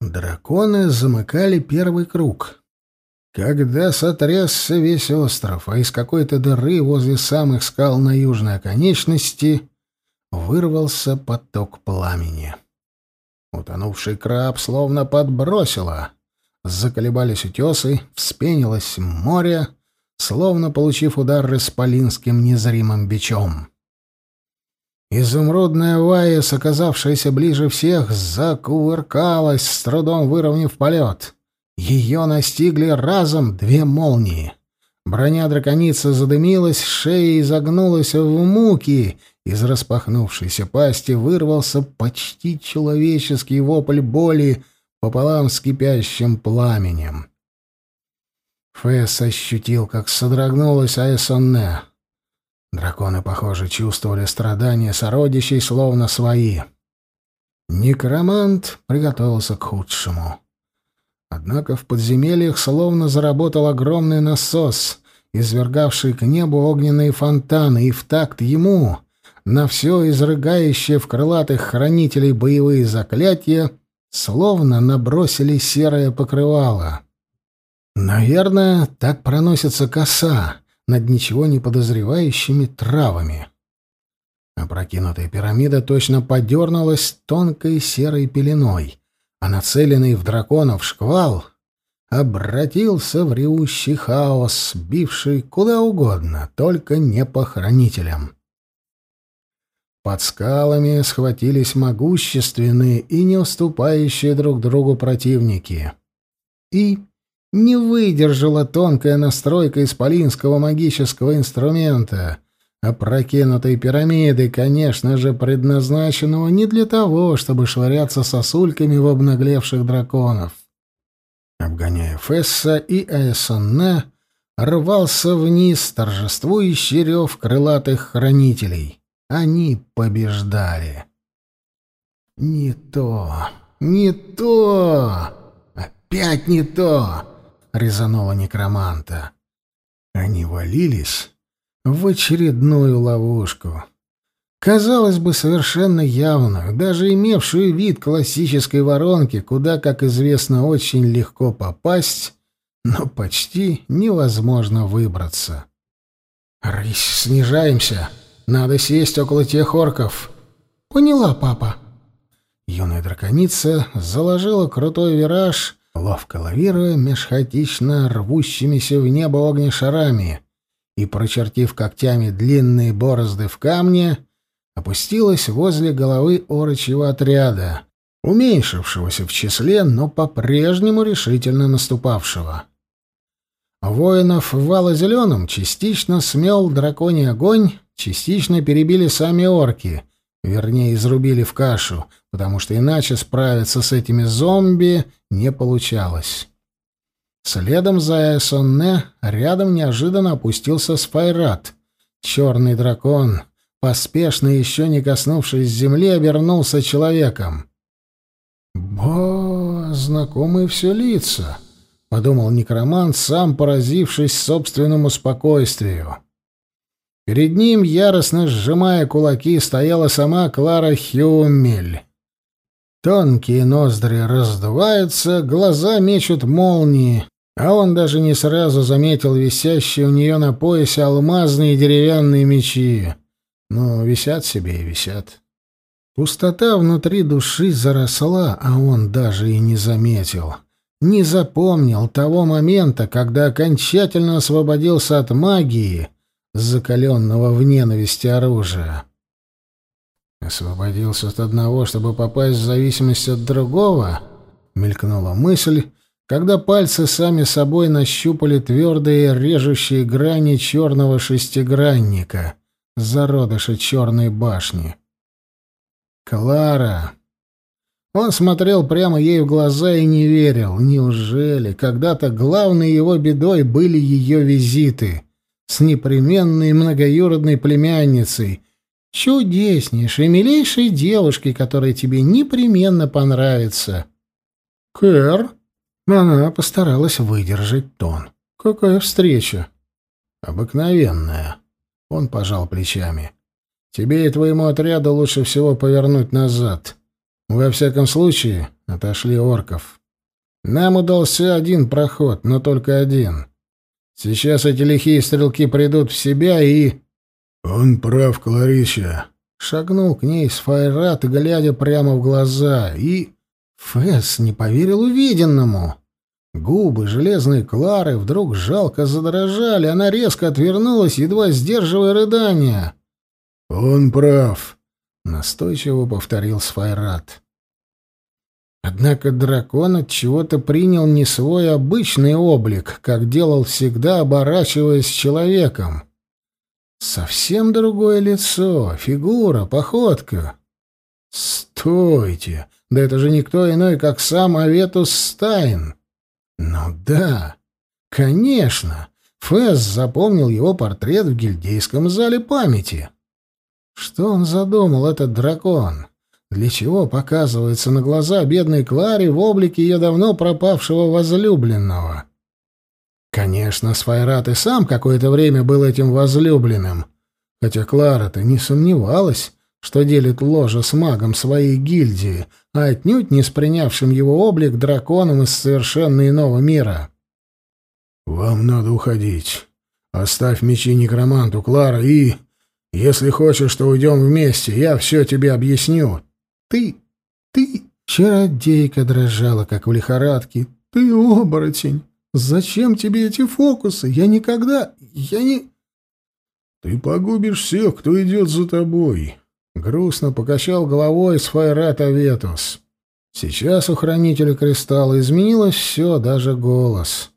Драконы замыкали первый круг. Когда сотрясся весь остров, а из какой-то дыры возле самых скал на южной оконечности вырвался поток пламени. Утонувший краб словно подбросило. Заколебались утесы, вспенилось море, словно получив удар исполинским незримым бичом. Изумрудная Ваес, оказавшаяся ближе всех, закувыркалась, с трудом выровняв полет. Ее настигли разом две молнии. Броня драконицы задымилась, шея изогнулась в муки, из распахнувшейся пасти вырвался почти человеческий вопль боли пополам с кипящим пламенем. Фэс ощутил, как содрогнулась Аэсонне. Драконы, похоже, чувствовали страдания сородичей, словно свои. Некромант приготовился к худшему. Однако в подземельях словно заработал огромный насос, извергавший к небу огненные фонтаны, и в такт ему на все изрыгающее в крылатых хранителей боевые заклятия словно набросили серое покрывало. Наверное, так проносится коса над ничего не подозревающими травами. Опрокинутая пирамида точно подернулась тонкой серой пеленой, а нацеленный в драконов шквал обратился в ревущий хаос, бивший куда угодно, только не по хранителям. Под скалами схватились могущественные и не уступающие друг другу противники. И не выдержала тонкая настройка исполинского магического инструмента, опрокинутой пирамиды, конечно же, предназначенного не для того, чтобы швыряться сосульками в обнаглевших драконов. Обгоняя Фесса и Аэсонне, рвался вниз торжествующий рев крылатых хранителей. Они побеждали. «Не то! Не то! Опять не то!» — резануло некроманта. Они валились в очередную ловушку. Казалось бы, совершенно явную, даже имевшую вид классической воронки, куда, как известно, очень легко попасть, но почти невозможно выбраться. «Рысь, снижаемся. Надо сесть около тех орков». «Поняла, папа». Юная драконица заложила крутой вираж ловко лавируя меж хаотично рвущимися в небо огнешарами, и, прочертив когтями длинные борозды в камне, опустилась возле головы орочьего отряда, уменьшившегося в числе, но по-прежнему решительно наступавшего. Воинов в вало-зеленом частично смел драконий огонь, частично перебили сами орки, вернее, изрубили в кашу, потому что иначе справиться с этими зомби не получалось. Следом за Эсонне рядом неожиданно опустился Спайрат. Черный дракон, поспешно еще не коснувшись земли, обернулся человеком. «Бо, знакомые все лица», — подумал некромант, сам поразившись собственному спокойствию. Перед ним, яростно сжимая кулаки, стояла сама Клара Хюмель. Тонкие ноздри раздуваются, глаза мечут молнии, а он даже не сразу заметил висящие у нее на поясе алмазные деревянные мечи. Ну, висят себе и висят. Пустота внутри души заросла, а он даже и не заметил. Не запомнил того момента, когда окончательно освободился от магии, закаленного в ненависти оружия. Освободился от одного, чтобы попасть в зависимость от другого? Мелькнула мысль, когда пальцы сами собой нащупали твердые режущие грани черного шестигранника, зародыша черной башни. Клара! Он смотрел прямо ей в глаза и не верил. Неужели когда-то главной его бедой были ее визиты с непременной многоюродной племянницей — чудеснейшей, милейшей девушки, которая тебе непременно понравится. Кэр, она постаралась выдержать тон. Какая встреча? Обыкновенная. Он пожал плечами. Тебе и твоему отряду лучше всего повернуть назад. Во всяком случае, отошли орков. Нам удался один проход, но только один. Сейчас эти лихие стрелки придут в себя и... Он прав, Кларища. Шагнул к ней Сфайрат, глядя прямо в глаза, и... Фэс не поверил увиденному. Губы железной Клары вдруг жалко задрожали, она резко отвернулась, едва сдерживая рыдания. «Он прав», — настойчиво повторил Сфайрат. Однако дракон от чего-то принял не свой обычный облик, как делал всегда, оборачиваясь человеком. Совсем другое лицо, фигура, походка. Стойте! Да это же никто иной, как сам Аветус Стайн. Ну да, конечно. Фэс запомнил его портрет в гильдейском зале памяти. Что он задумал, этот дракон? Для чего показывается на глаза бедной Кларе в облике ее давно пропавшего возлюбленного? Конечно, Сфайрат и сам какое-то время был этим возлюбленным, хотя Клара-то не сомневалась, что делит ложе с магом своей гильдии, а отнюдь не с его облик драконом из совершенно иного мира. «Вам надо уходить. Оставь мечи некроманту, Клара, и... Если хочешь, что уйдем вместе, я все тебе объясню. Ты... ты...» Чародейка дрожала, как в лихорадке. «Ты оборотень! Зачем тебе эти фокусы? Я никогда... я не...» «Ты погубишь всех, кто идет за тобой. Грустно покачал головой Сфайрат Аветус. Сейчас у хранителя кристалла изменилось все, даже голос.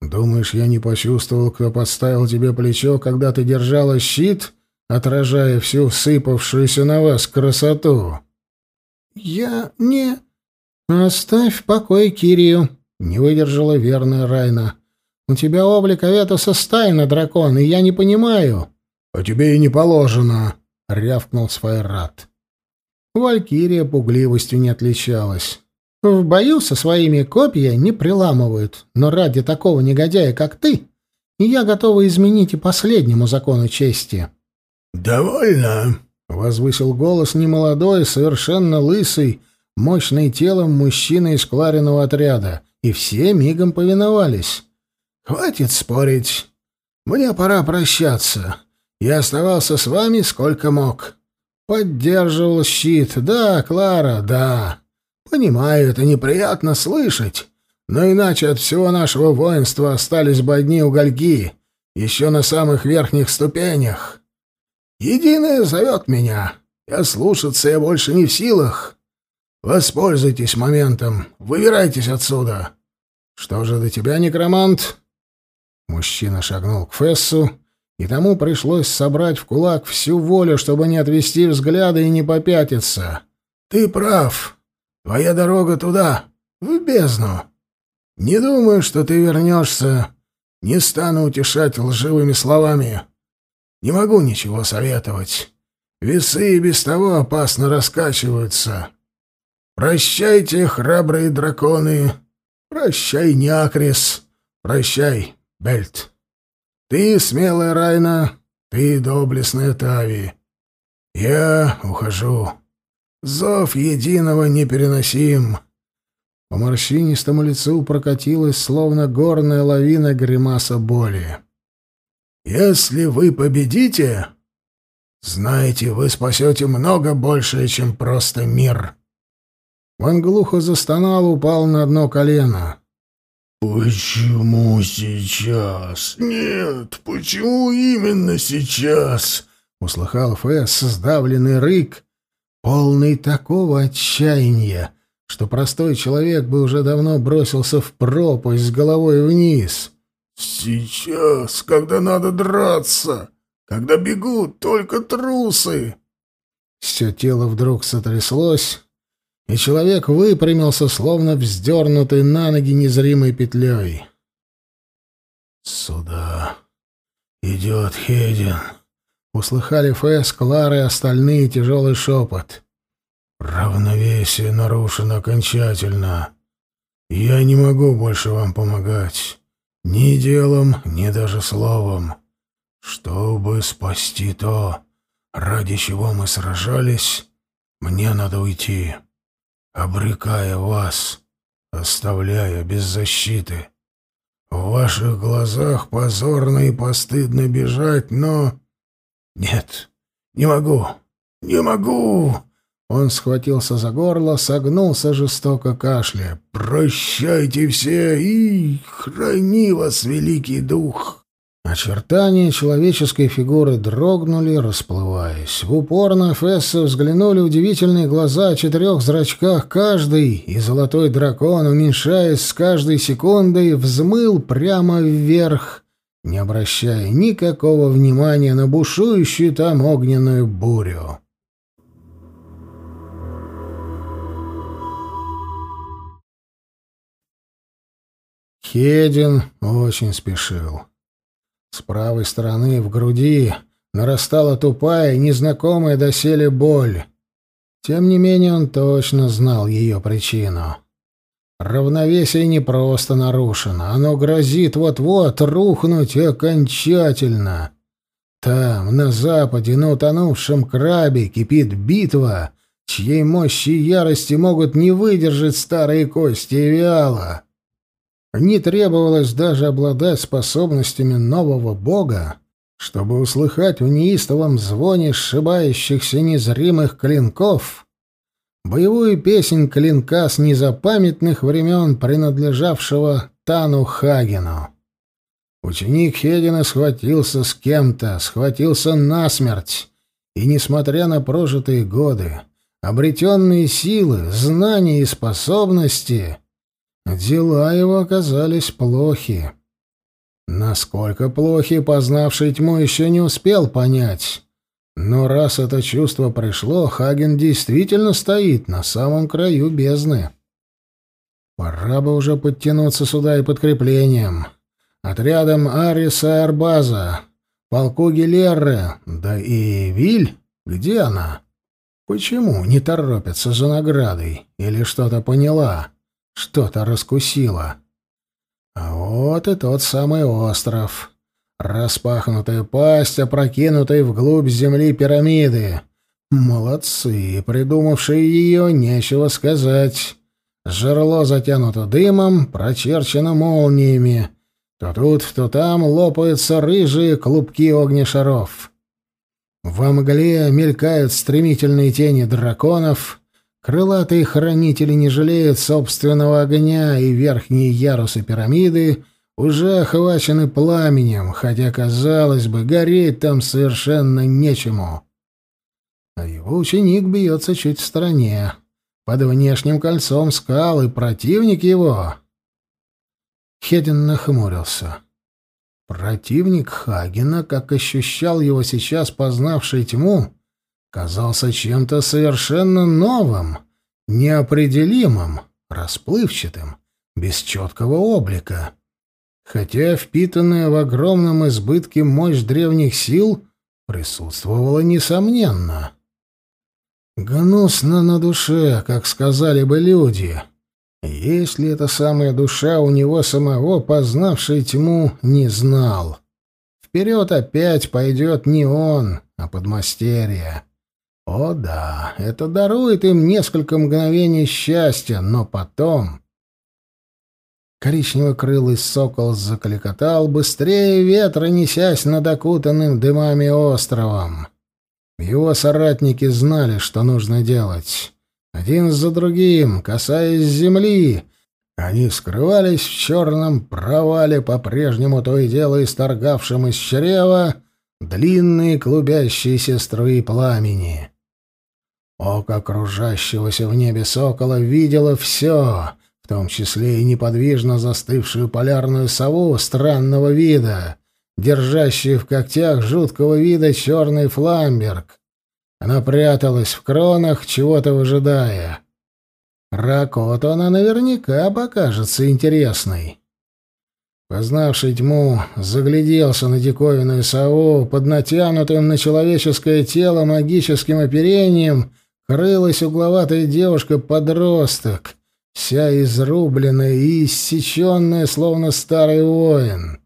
«Думаешь, я не почувствовал, кто подставил тебе плечо, когда ты держала щит, отражая всю всыпавшуюся на вас красоту?» «Я не...» «Оставь в покое Кирию», — не выдержала верная Райна. «У тебя облик Аветуса стайна, дракон, и я не понимаю». «А тебе и не положено», — рявкнул Сфайрат. Валькирия пугливостью не отличалась. В бою со своими копья не приламывают, но ради такого негодяя, как ты, я готова изменить и последнему закону чести. «Довольно!» — возвысил голос немолодой, совершенно лысый, мощный телом мужчина из Клариного отряда, и все мигом повиновались. «Хватит спорить. Мне пора прощаться. Я оставался с вами сколько мог. Поддерживал щит. Да, Клара, да. Понимаю, это неприятно слышать. Но иначе от всего нашего воинства остались бы одни угольки, еще на самых верхних ступенях. Единое зовет меня. Я слушаться я больше не в силах. Воспользуйтесь моментом. Выбирайтесь отсюда. Что же до тебя, некромант? Мужчина шагнул к Фессу и тому пришлось собрать в кулак всю волю, чтобы не отвести взгляда и не попятиться. «Ты прав. Твоя дорога туда, в бездну. Не думаю, что ты вернешься. Не стану утешать лживыми словами. Не могу ничего советовать. Весы и без того опасно раскачиваются. Прощайте, храбрые драконы. Прощай, Неакрис. Прощай, Бельт». Ты смелая Райна, ты доблестная Тави. Я ухожу. Зов единого непереносим. По морщинистому лицу прокатилась, словно горная лавина гримаса боли. Если вы победите, знаете, вы спасете много больше, чем просто мир. Он глухо застонал, упал на одно колено. «Почему сейчас? Нет, почему именно сейчас?» — услыхал Фэс сдавленный рык, полный такого отчаяния, что простой человек бы уже давно бросился в пропасть с головой вниз. «Сейчас, когда надо драться, когда бегут только трусы!» Все тело вдруг сотряслось, и человек выпрямился, словно вздернутый на ноги незримой петлей. «Сюда идет Хедин», — услыхали Фэс, Клара и остальные тяжелый шепот. «Равновесие нарушено окончательно. Я не могу больше вам помогать. Ни делом, ни даже словом. Чтобы спасти то, ради чего мы сражались, мне надо уйти». обрекая вас, оставляя без защиты. В ваших глазах позорно и постыдно бежать, но... Нет, не могу, не могу!» Он схватился за горло, согнулся жестоко кашля. «Прощайте все и храни вас, великий дух!» Очертания человеческой фигуры дрогнули, расплываясь. В упор на Фесса взглянули удивительные глаза о четырех зрачках каждый, и золотой дракон, уменьшаясь с каждой секундой, взмыл прямо вверх, не обращая никакого внимания на бушующую там огненную бурю. Хедин очень спешил. С правой стороны в груди нарастала тупая, незнакомая доселе боль. Тем не менее он точно знал ее причину. Равновесие не просто нарушено, оно грозит вот-вот рухнуть окончательно. Там, на западе, на утонувшем крабе, кипит битва, чьей мощи и ярости могут не выдержать старые кости и виала. Не требовалось даже обладать способностями нового бога, чтобы услыхать в неистовом звоне сшибающихся незримых клинков боевую песнь клинка с незапамятных времен, принадлежавшего Тану Хагену. Ученик Хедина схватился с кем-то, схватился насмерть, и, несмотря на прожитые годы, обретенные силы, знания и способности — Дела его оказались плохи. Насколько плохи, познавший тьму еще не успел понять. Но раз это чувство пришло, Хаген действительно стоит на самом краю бездны. Пора бы уже подтянуться сюда и подкреплением. Отрядом Ариса Арбаза, полку Гилерры, да и Виль, где она? Почему не торопится за наградой? Или что-то поняла? Что-то раскусило. А вот и тот самый остров. Распахнутая пасть, опрокинутая вглубь земли пирамиды. Молодцы, придумавшие ее, нечего сказать. Жерло затянуто дымом, прочерчено молниями. То тут, то там лопаются рыжие клубки огнешаров. Во мгле мелькают стремительные тени драконов — Крылатые хранители не жалеют собственного огня, и верхние ярусы пирамиды уже охвачены пламенем, хотя, казалось бы, гореть там совершенно нечему. А его ученик бьется чуть в стороне, под внешним кольцом скалы, противник его. Хедин нахмурился. Противник Хагена, как ощущал его сейчас познавший тьму, казался чем-то совершенно новым, неопределимым, расплывчатым, без четкого облика. Хотя впитанная в огромном избытке мощь древних сил присутствовала несомненно. Гнусно на душе, как сказали бы люди. Если эта самая душа у него самого, познавший тьму, не знал. Вперед опять пойдет не он, а подмастерье. О да, это дарует им несколько мгновений счастья, но потом... Коричнево-крылый сокол заколикотал быстрее ветра, несясь над окутанным дымами островом. Его соратники знали, что нужно делать. Один за другим, касаясь земли, они скрывались в черном провале, по-прежнему то и дело исторгавшем из чрева длинные клубящиеся струи пламени. Око кружащегося в небе сокола видело все, в том числе и неподвижно застывшую полярную сову странного вида, держащую в когтях жуткого вида черный фламберг. Она пряталась в кронах, чего-то выжидая. Ракоту она наверняка покажется интересной. Познавший тьму, загляделся на диковинную сову под натянутым на человеческое тело магическим оперением крылась угловатая девушка-подросток, вся изрубленная и иссеченная, словно старый воин.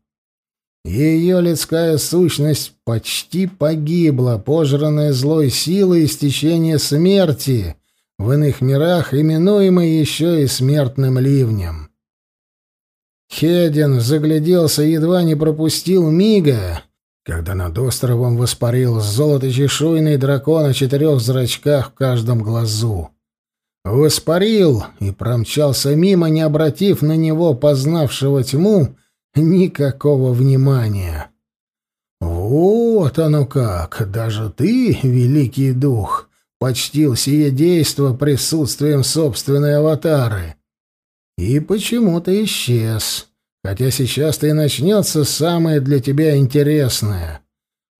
Ее людская сущность почти погибла, пожранная злой силой истечения смерти, в иных мирах именуемый еще и смертным ливнем. Хедин загляделся едва не пропустил мига, когда над островом воспарил золото-чешуйный дракон о четырех зрачках в каждом глазу. Воспарил и промчался мимо, не обратив на него, познавшего тьму, никакого внимания. «Вот оно как! Даже ты, великий дух, почтил сие действо присутствием собственной аватары. И почему-то исчез, хотя сейчас-то и начнется самое для тебя интересное.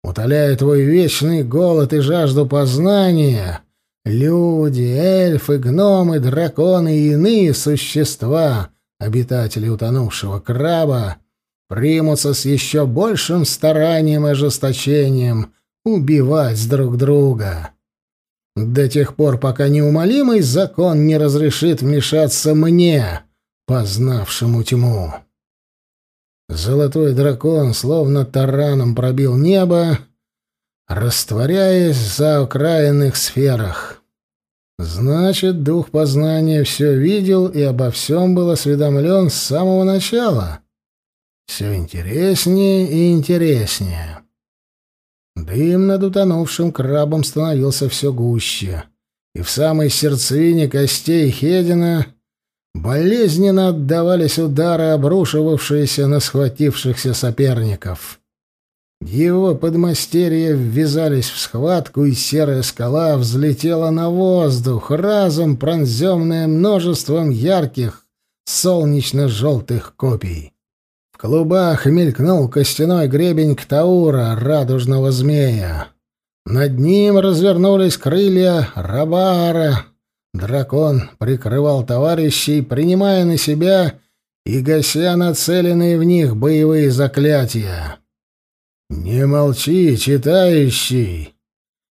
Утоляя твой вечный голод и жажду познания, люди, эльфы, гномы, драконы и иные существа, обитатели утонувшего краба, примутся с еще большим старанием и ожесточением убивать друг друга. До тех пор, пока неумолимый закон не разрешит вмешаться мне, познавшему тьму. Золотой дракон словно тараном пробил небо, растворяясь за окраинных сферах. Значит, дух познания все видел и обо всем был осведомлен с самого начала. Все интереснее и интереснее. Дым над утонувшим крабом становился все гуще, и в самой сердцевине костей Хедина болезненно отдавались удары, обрушивавшиеся на схватившихся соперников. Его подмастерья ввязались в схватку, и серая скала взлетела на воздух, разом пронзенная множеством ярких солнечно-желтых копий. В клубах мелькнул костяной гребень Ктаура, радужного змея. Над ним развернулись крылья Рабара. Дракон прикрывал товарищей, принимая на себя и гася нацеленные в них боевые заклятия. «Не молчи, читающий!»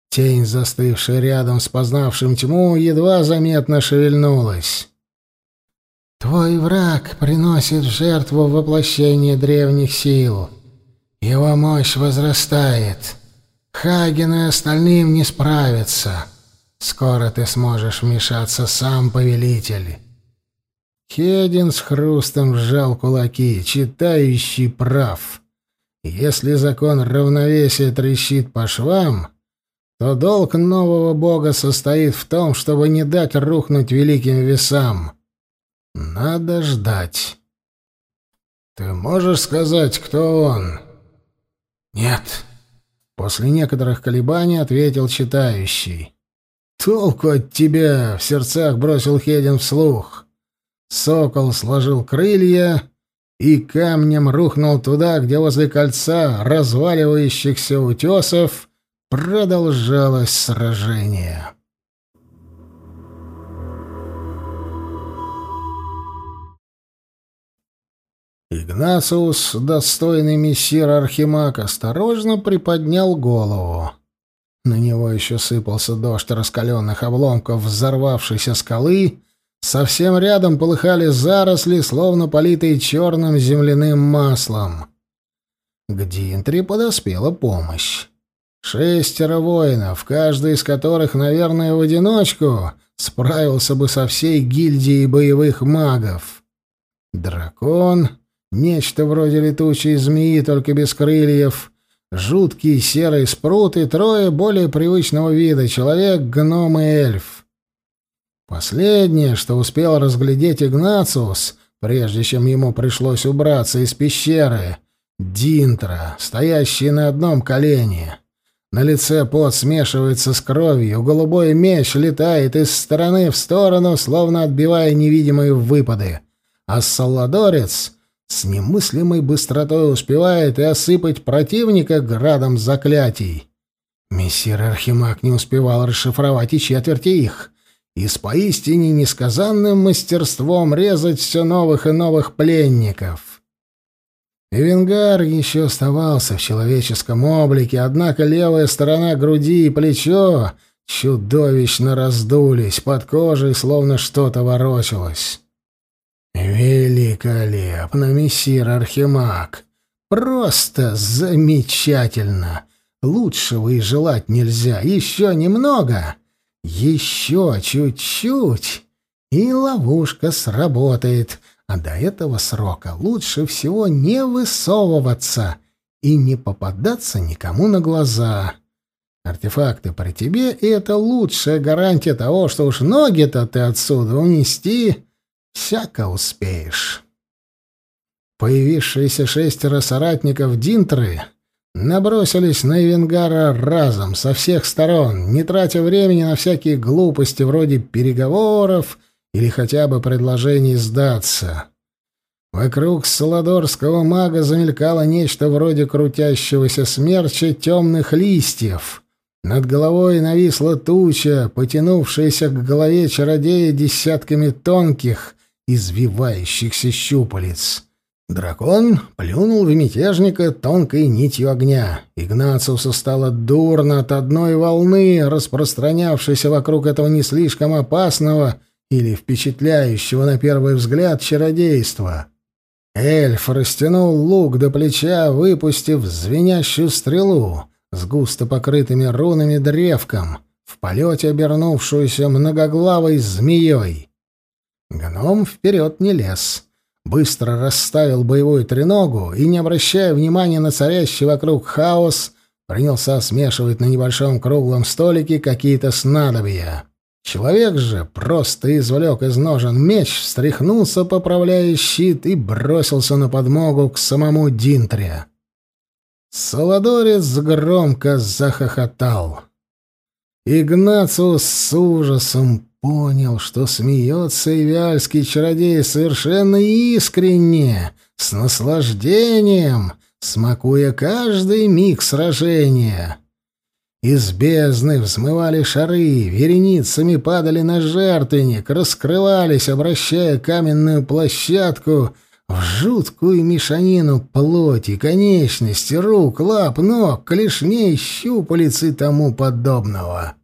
Тень, застывшая рядом с познавшим тьму, едва заметно шевельнулась. Твой враг приносит жертву воплощение древних сил. Его мощь возрастает. Хаген и остальным не справятся. Скоро ты сможешь вмешаться сам, повелитель. Хедин с хрустом сжал кулаки, читающий прав. Если закон равновесия трещит по швам, то долг нового бога состоит в том, чтобы не дать рухнуть великим весам. Надо ждать. Ты можешь сказать, кто он? Нет. После некоторых колебаний ответил читающий. Толку от тебя, в сердцах бросил Хедин вслух. Сокол сложил крылья и камнем рухнул туда, где возле кольца разваливающихся утесов продолжалось сражение. Игнациус, достойный мессир Архимаг, осторожно приподнял голову. На него еще сыпался дождь раскаленных обломков взорвавшейся скалы, совсем рядом полыхали заросли, словно политые черным земляным маслом. К Динтри подоспела помощь. Шестеро воинов, каждый из которых, наверное, в одиночку справился бы со всей гильдией боевых магов. Дракон, Нечто вроде летучей змеи, только без крыльев. Жуткий серый спрут и трое более привычного вида — человек, гном и эльф. Последнее, что успел разглядеть Игнациус, прежде чем ему пришлось убраться из пещеры — Динтра, стоящий на одном колене. На лице пот смешивается с кровью, голубой меч летает из стороны в сторону, словно отбивая невидимые выпады. А Салладорец с немыслимой быстротой успевает и осыпать противника градом заклятий. Мессир Архимаг не успевал расшифровать и четверти их, и с поистине несказанным мастерством резать все новых и новых пленников. Эвенгар еще оставался в человеческом облике, однако левая сторона груди и плечо чудовищно раздулись, под кожей словно что-то ворочалось. «Великолепно, мессир Архимаг! Просто замечательно! Лучшего и желать нельзя! Еще немного, Еще чуть-чуть, и ловушка сработает, а до этого срока лучше всего не высовываться и не попадаться никому на глаза. Артефакты при тебе, и это лучшая гарантия того, что уж ноги-то ты отсюда унести всяко успеешь. Появившиеся шестеро соратников Динтры набросились на Эвенгара разом, со всех сторон, не тратя времени на всякие глупости вроде переговоров или хотя бы предложений сдаться. Вокруг саладорского мага замелькало нечто вроде крутящегося смерча темных листьев. Над головой нависла туча, потянувшаяся к голове чародея десятками тонких, извивающихся щупалец. Дракон плюнул в мятежника тонкой нитью огня. Игнациусу стало дурно от одной волны, распространявшейся вокруг этого не слишком опасного или впечатляющего на первый взгляд чародейства. Эльф растянул лук до плеча, выпустив звенящую стрелу с густо покрытыми рунами древком, в полете обернувшуюся многоглавой змеей. Гном вперед не лез быстро расставил боевую треногу и, не обращая внимания на царящий вокруг хаос, принялся смешивать на небольшом круглом столике какие-то снадобья. Человек же просто извлек из ножен меч, встряхнулся, поправляя щит, и бросился на подмогу к самому Динтре. Солодорец громко захохотал. Игнациус с ужасом понял, что смеется ивяльский чародей совершенно искренне, с наслаждением, смакуя каждый миг сражения. Из бездны взмывали шары, вереницами падали на жертвенник, раскрывались, обращая каменную площадку в жуткую мешанину плоти, конечности, рук, лап, ног, клешней, щупалец и тому подобного.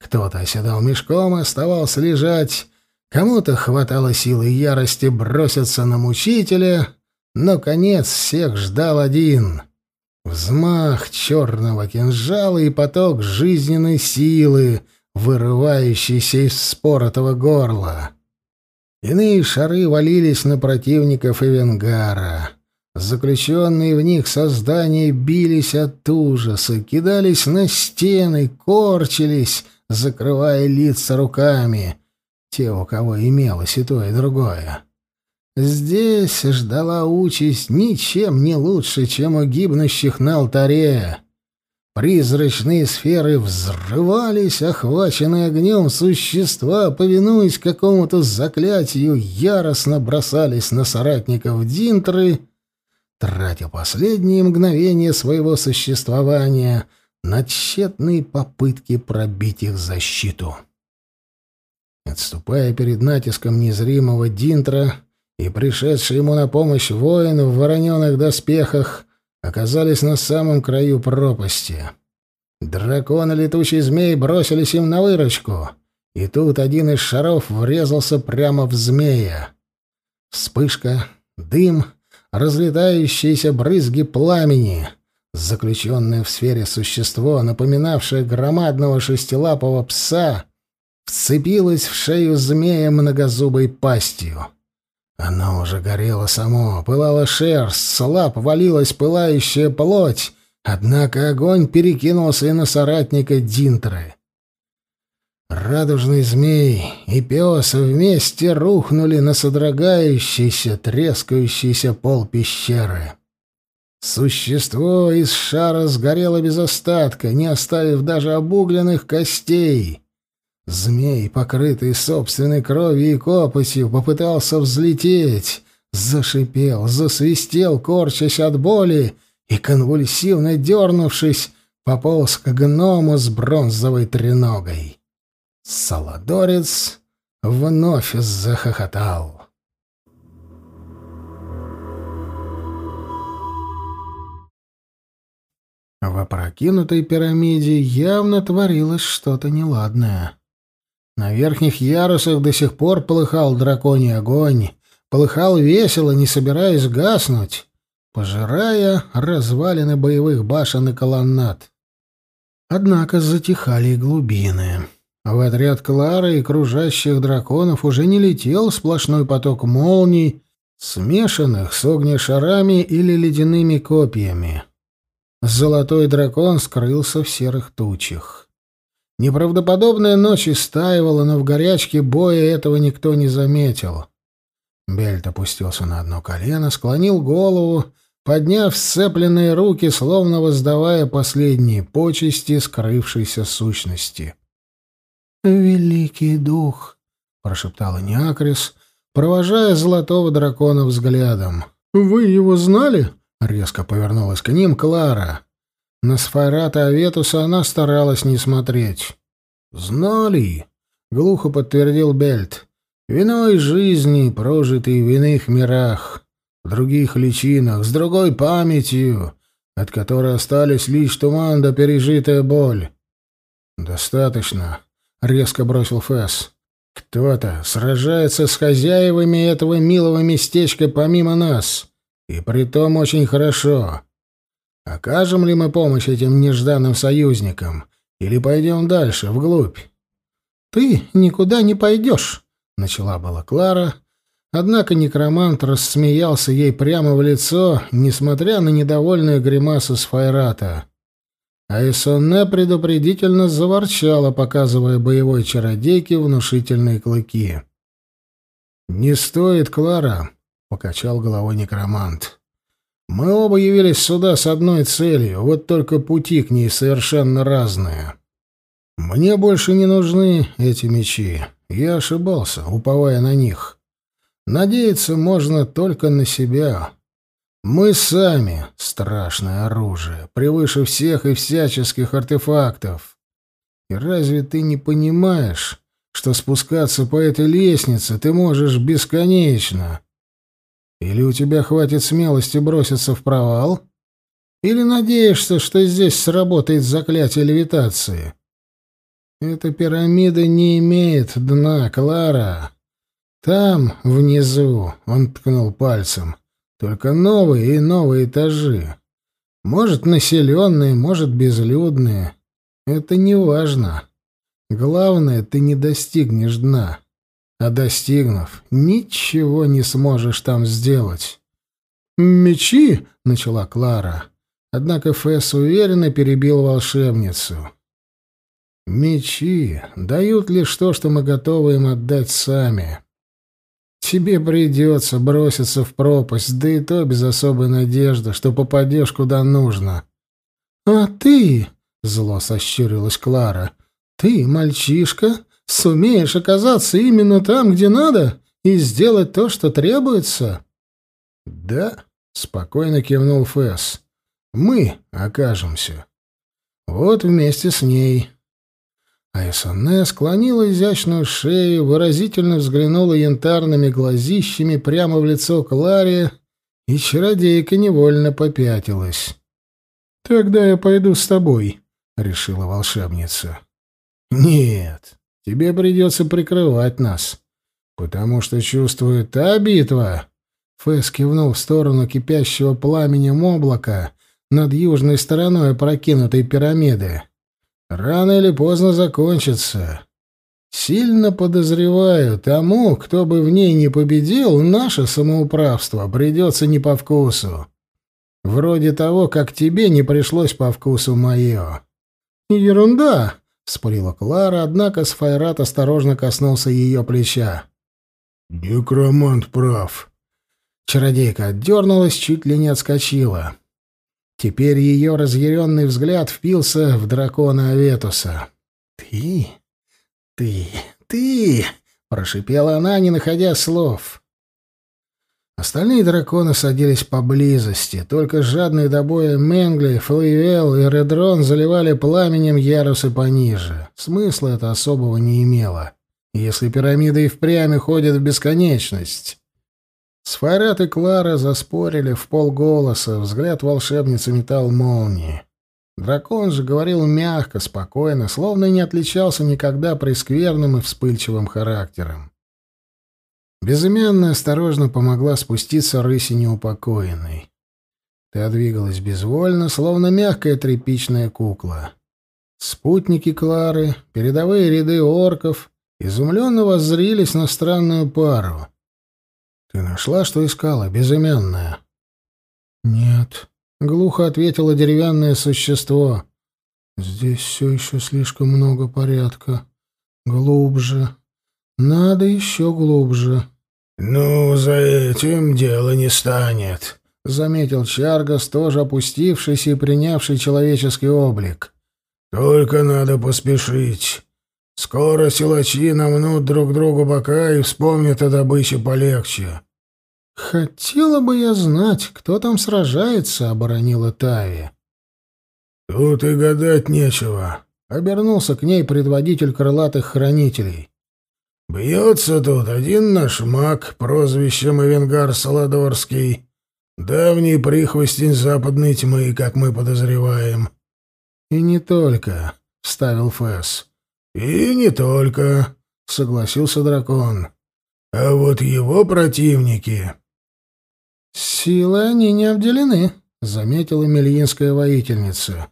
Кто-то оседал мешком и оставался лежать, кому-то хватало силы и ярости броситься на мучителя, но конец всех ждал один — взмах черного кинжала и поток жизненной силы, вырывающийся из споротого горла. Иные шары валились на противников Эвенгара. Заключенные в них создания бились от ужаса, кидались на стены, корчились — закрывая лица руками, те, у кого имелось и то, и другое. Здесь ждала участь ничем не лучше, чем у гибнущих на алтаре. Призрачные сферы взрывались, охваченные огнем существа, повинуясь какому-то заклятию, яростно бросались на соратников Динтры, тратя последние мгновения своего существования — на тщетные попытки пробить их защиту. Отступая перед натиском незримого Динтра и пришедший ему на помощь воин в вороненых доспехах оказались на самом краю пропасти. Дракон и летучий змей бросились им на выручку, и тут один из шаров врезался прямо в змея. Вспышка, дым, разлетающиеся брызги пламени — Заключенное в сфере существо, напоминавшее громадного шестилапого пса, вцепилось в шею змея многозубой пастью. Оно уже горело само, пылала шерсть, с лап валилась пылающая плоть, однако огонь перекинулся и на соратника Динтры. Радужный змей и пес вместе рухнули на содрогающийся, трескающийся пол пещеры. Существо из шара сгорело без остатка, не оставив даже обугленных костей. Змей, покрытый собственной кровью и копотью, попытался взлететь, зашипел, засвистел, корчась от боли, и, конвульсивно дернувшись, пополз к гному с бронзовой треногой. Саладорец вновь захохотал. В опрокинутой пирамиде явно творилось что-то неладное. На верхних ярусах до сих пор полыхал драконий огонь, полыхал весело, не собираясь гаснуть, пожирая развалины боевых башен и колоннад. Однако затихали и глубины. в отряд Клары и кружащих драконов уже не летел сплошной поток молний, смешанных с огнешарами или ледяными копьями. Золотой дракон скрылся в серых тучах. Неправдоподобная ночь истаивала, но в горячке боя этого никто не заметил. Бельт опустился на одно колено, склонил голову, подняв сцепленные руки, словно воздавая последние почести скрывшейся сущности. «Великий дух!» — прошептала Неакрис, провожая золотого дракона взглядом. «Вы его знали?» — резко повернулась к ним Клара. На Сфайрата Аветуса она старалась не смотреть. «Знали!» — глухо подтвердил Бельт. «Виной жизни, прожитой в иных мирах, в других личинах, с другой памятью, от которой остались лишь туман да пережитая боль». «Достаточно», — резко бросил Фэс. «Кто-то сражается с хозяевами этого милого местечка помимо нас, и притом очень хорошо. Окажем ли мы помощь этим нежданным союзникам, или пойдем дальше, вглубь?» «Ты никуда не пойдешь», — начала была Клара, однако некромант рассмеялся ей прямо в лицо, несмотря на недовольную гримасу Сфайрата. А Исонне предупредительно заворчала, показывая боевой чародейке внушительные клыки. «Не стоит, Клара», — покачал головой некромант. «Мы оба явились сюда с одной целью, вот только пути к ней совершенно разные. Мне больше не нужны эти мечи. Я ошибался, уповая на них. Надеяться можно только на себя. Мы сами — страшное оружие, превыше всех и всяческих артефактов. И разве ты не понимаешь, что спускаться по этой лестнице ты можешь бесконечно? Или у тебя хватит смелости броситься в провал? Или надеешься, что здесь сработает заклятие левитации? Эта пирамида не имеет дна, Клара. Там, внизу, он ткнул пальцем — только новые и новые этажи. Может, населенные, может, безлюдные. Это не важно. Главное, ты не достигнешь дна. А достигнув, ничего не сможешь там сделать. «Мечи!» — начала Клара. Однако Фесс уверенно перебил волшебницу. «Мечи дают лишь то, что мы готовы им отдать сами. Тебе придется броситься в пропасть, да и то без особой надежды, что попадешь куда нужно. А ты, зло сощурилась Клара, ты, мальчишка, сумеешь оказаться именно там, где надо, и сделать то, что требуется? Да, спокойно кивнул Фэс. Мы окажемся. Вот вместе с ней. Айсоне склонила изящную шею, выразительно взглянула янтарными глазищами прямо в лицо Кларе, и чародейка невольно попятилась. «Тогда я пойду с тобой», — решила волшебница. «Нет, тебе придется прикрывать нас, потому что, чувствую, та битва...» Фэс кивнул в сторону кипящего пламенем облака над южной стороной опрокинутой пирамиды рано или поздно закончится. Сильно подозреваю, тому, кто бы в ней не победил, наше самоуправство придется не по вкусу. Вроде того, как тебе не пришлось по вкусу мое. Ерунда, — спорила Клара, однако Сфайрат осторожно коснулся ее плеча. «Некромант прав». Чародейка отдернулась, чуть ли не отскочила. Теперь ее разъяренный взгляд впился в дракона Аветуса. «Ты? Ты? Ты?» — прошипела она, не находя слов. Остальные драконы садились поблизости, только жадные до боя Менгли, Флейвел и Редрон заливали пламенем ярусы пониже. Смысла это особого не имело, если пирамиды и впрямь ходят в бесконечность. Сфарат и Клара заспорили в полголоса, взгляд волшебницы метал молнии. Дракон же говорил мягко, спокойно, словно не отличался никогда прескверным и вспыльчивым характером. Безымянная осторожно помогла спуститься рыси неупокоенной. Та двигалась безвольно, словно мягкая тряпичная кукла. Спутники Клары, передовые ряды орков изумленно воззрились на странную пару. «Ты нашла, что искала, безымянная?» «Нет», — глухо ответило деревянное существо. «Здесь все еще слишком много порядка. Глубже. Надо еще глубже». «Ну, за этим дело не станет», — заметил Чаргас, тоже опустившийся и принявший человеческий облик. «Только надо поспешить. Скоро силачи намнут друг другу бока и вспомнят о добыче полегче». «Хотела бы я знать, кто там сражается», — оборонила Тави. «Тут и гадать нечего», — обернулся к ней предводитель крылатых хранителей. «Бьется тут один наш маг, прозвищем Эвенгар Саладорский, давний прихвостень западной тьмы, как мы подозреваем». «И не только», — вставил Фэс. «И не только», — согласился дракон. «А вот его противники...» «Силы они не обделены», — заметила мельинская воительница.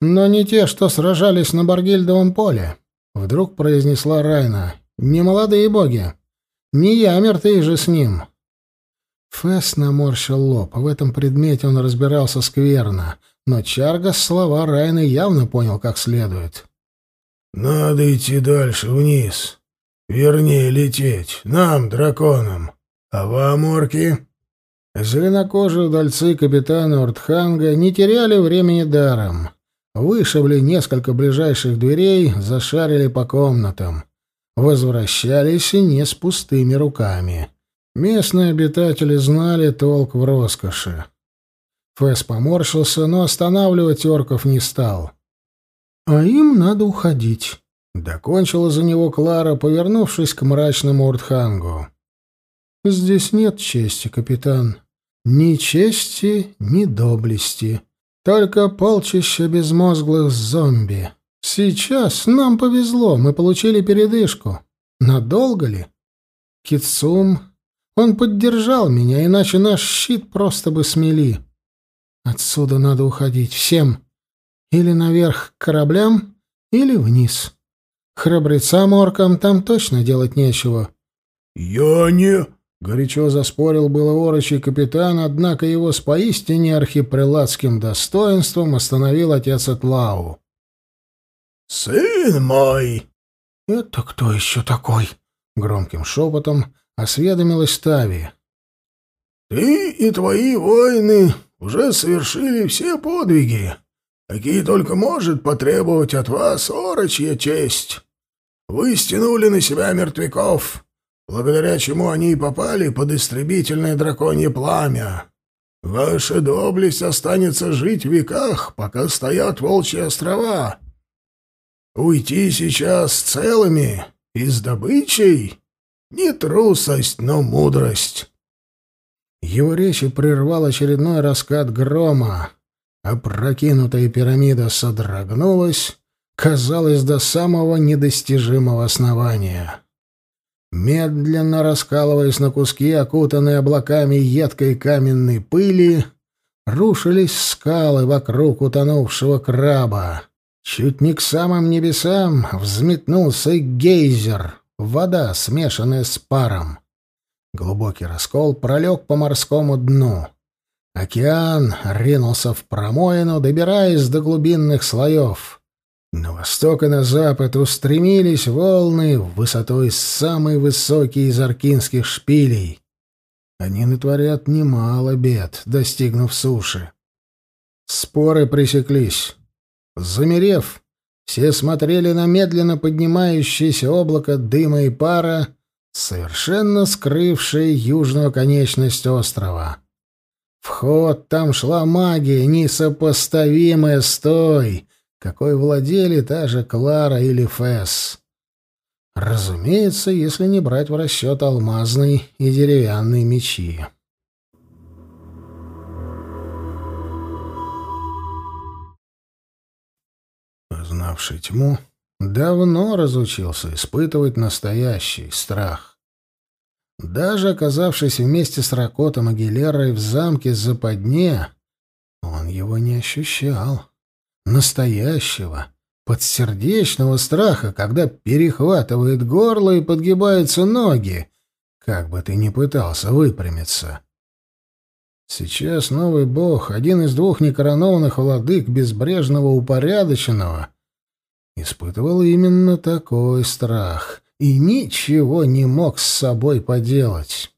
«Но не те, что сражались на Баргильдовом поле», — вдруг произнесла Райна. «Не молодые боги. Не я, мертвый же с ним». Фэс наморщил лоб. В этом предмете он разбирался скверно, но Чаргас слова Райны явно понял как следует. «Надо идти дальше, вниз. Вернее, лететь. Нам, драконам. А вам, орки?» Зеленокожие удальцы капитана Уртханга не теряли времени даром. Вышибли несколько ближайших дверей, зашарили по комнатам. Возвращались не с пустыми руками. Местные обитатели знали толк в роскоши. Фэс поморщился, но останавливать орков не стал. «А им надо уходить», — докончила за него Клара, повернувшись к мрачному Уртхангу. «Здесь нет чести, капитан. Ни чести, ни доблести. Только полчища безмозглых зомби. Сейчас нам повезло, мы получили передышку. Надолго ли? Кицум... Он поддержал меня, иначе наш щит просто бы смели. Отсюда надо уходить всем. Или наверх к кораблям, или вниз. Храбрецам-оркам там точно делать нечего. — Я не... Горячо заспорил было орочий капитан, однако его с поистине архипрелатским достоинством остановил отец Этлау. «Сын мой!» «Это кто еще такой?» — громким шепотом осведомилась Тави. «Ты и твои воины уже совершили все подвиги, какие только может потребовать от вас орочья честь. Вы стянули на себя мертвяков» благодаря чему они и попали под истребительное драконье пламя. Ваша доблесть останется жить в веках, пока стоят волчьи острова. Уйти сейчас целыми и с добычей — не трусость, но мудрость». Его речи прервал очередной раскат грома. Опрокинутая пирамида содрогнулась, казалось, до самого недостижимого основания. Медленно раскалываясь на куски, окутанные облаками едкой каменной пыли, рушились скалы вокруг утонувшего краба. Чуть не к самым небесам взметнулся гейзер, вода, смешанная с паром. Глубокий раскол пролег по морскому дну. Океан ринулся в промоину, добираясь до глубинных слоев — на восток и на запад устремились волны высотой самый высокий из аркинских шпилей. Они натворят немало бед, достигнув суши. Споры пресеклись. Замерев, все смотрели на медленно поднимающееся облако дыма и пара, совершенно скрывшее южную конечность острова. Вход там шла магия, несопоставимая с той, какой владели та же Клара или Фесс. Разумеется, если не брать в расчет алмазный и деревянные мечи. Знавший тьму, давно разучился испытывать настоящий страх. Даже оказавшись вместе с Ракотом и Гилерой в замке Западне, он его не ощущал. Настоящего, подсердечного страха, когда перехватывает горло и подгибаются ноги, как бы ты ни пытался выпрямиться. Сейчас новый бог, один из двух некоронованных владык безбрежного упорядоченного, испытывал именно такой страх и ничего не мог с собой поделать.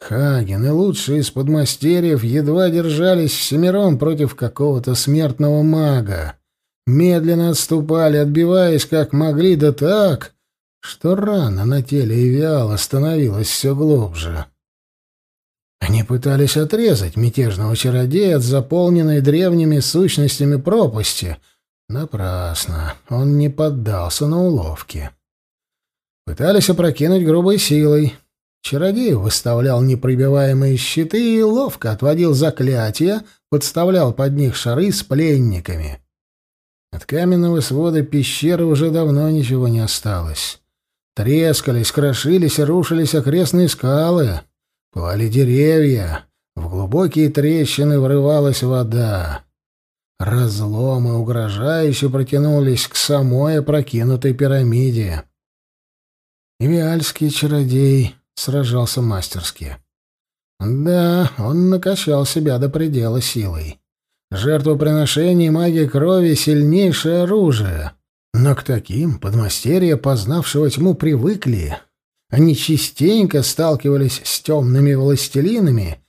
Хаген и лучшие из подмастерьев едва держались всемиром против какого-то смертного мага. Медленно отступали, отбиваясь как могли, да так, что рана на теле Эвиала становилась все глубже. Они пытались отрезать мятежного чародея от заполненной древними сущностями пропасти. Напрасно. Он не поддался на уловки. Пытались опрокинуть грубой силой. Чародей выставлял непробиваемые щиты и ловко отводил заклятия, подставлял под них шары с пленниками. От каменного свода пещеры уже давно ничего не осталось. Трескались, крошились и рушились окрестные скалы. Пали деревья, в глубокие трещины врывалась вода. Разломы угрожающе протянулись к самой опрокинутой пирамиде. Ивиальский чародей сражался мастерски. Да, он накачал себя до предела силой. Жертвоприношение и крови — сильнейшее оружие. Но к таким подмастерья, познавшего тьму, привыкли. Они частенько сталкивались с темными властелинами,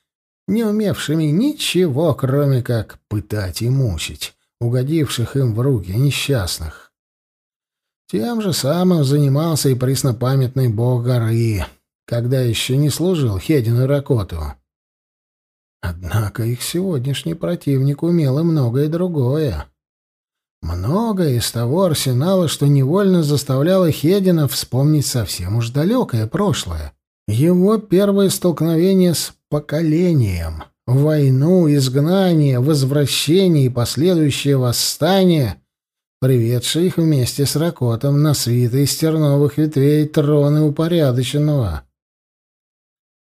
не умевшими ничего, кроме как пытать и мучить, угодивших им в руки несчастных. Тем же самым занимался и преснопамятный бог горы, когда еще не служил Хедину Ракоту. Однако их сегодняшний противник умел и многое другое. Многое из того арсенала, что невольно заставляло Хедина вспомнить совсем уж далекое прошлое. Его первое столкновение с поколением, войну, изгнание, возвращение и последующее восстание — приведший их вместе с Ракотом на свиты из терновых ветвей троны упорядоченного.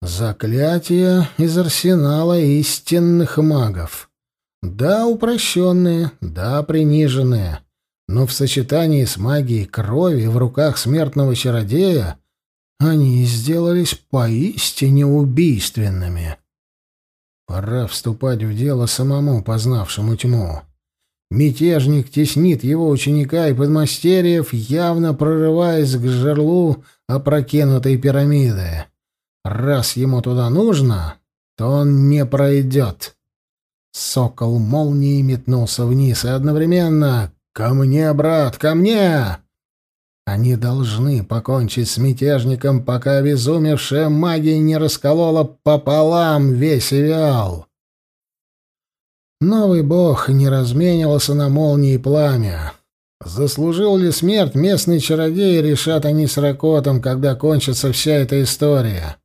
Заклятия из арсенала истинных магов. Да, упрощенные, да, приниженные, но в сочетании с магией крови в руках смертного чародея они сделались поистине убийственными. Пора вступать в дело самому познавшему тьму. Мятежник теснит его ученика и подмастерьев, явно прорываясь к жерлу опрокинутой пирамиды. Раз ему туда нужно, то он не пройдет. Сокол молнией метнулся вниз и одновременно «Ко мне, брат, ко мне!» Они должны покончить с мятежником, пока обезумевшая магия не расколола пополам весь Эвиал. Новый бог не разменивался на молнии и пламя. Заслужил ли смерть местный чародей, решат они с Ракотом, когда кончится вся эта история.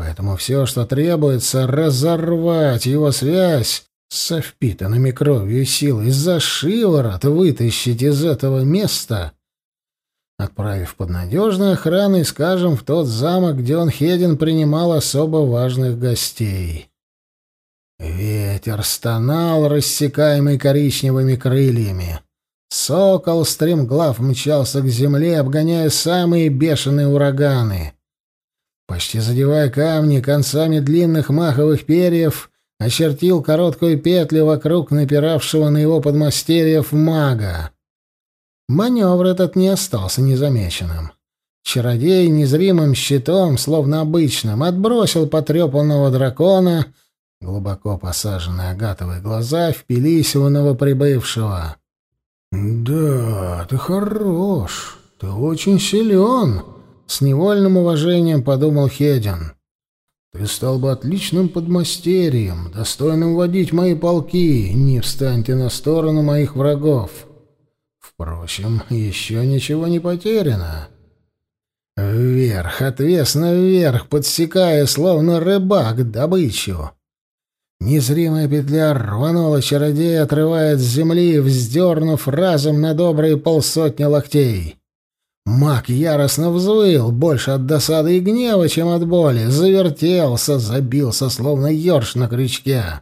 Поэтому все, что требуется, разорвать его связь со впитанными кровью силой, за шиворот вытащить из этого места, отправив под надежной охраной, скажем, в тот замок, где он Хедин принимал особо важных гостей. Ветер стонал, рассекаемый коричневыми крыльями. Сокол стремглав мчался к земле, обгоняя самые бешеные ураганы. Почти задевая камни концами длинных маховых перьев, очертил короткую петлю вокруг напиравшего на его подмастерьев мага. Маневр этот не остался незамеченным. Чародей незримым щитом, словно обычным, отбросил потрепанного дракона — Глубоко посаженные агатовые глаза впились в новоприбывшего. «Да, ты хорош, ты очень силен», — с невольным уважением подумал Хедин. «Ты стал бы отличным подмастерьем, достойным водить мои полки, не встань ты на сторону моих врагов. Впрочем, еще ничего не потеряно». Вверх, отвесно вверх, подсекая, словно рыбак, добычу. Незримая петля рванула чародея, отрывая от земли, вздернув разом на добрые полсотни локтей. Маг яростно взвыл, больше от досады и гнева, чем от боли, завертелся, забился, словно ерш на крючке.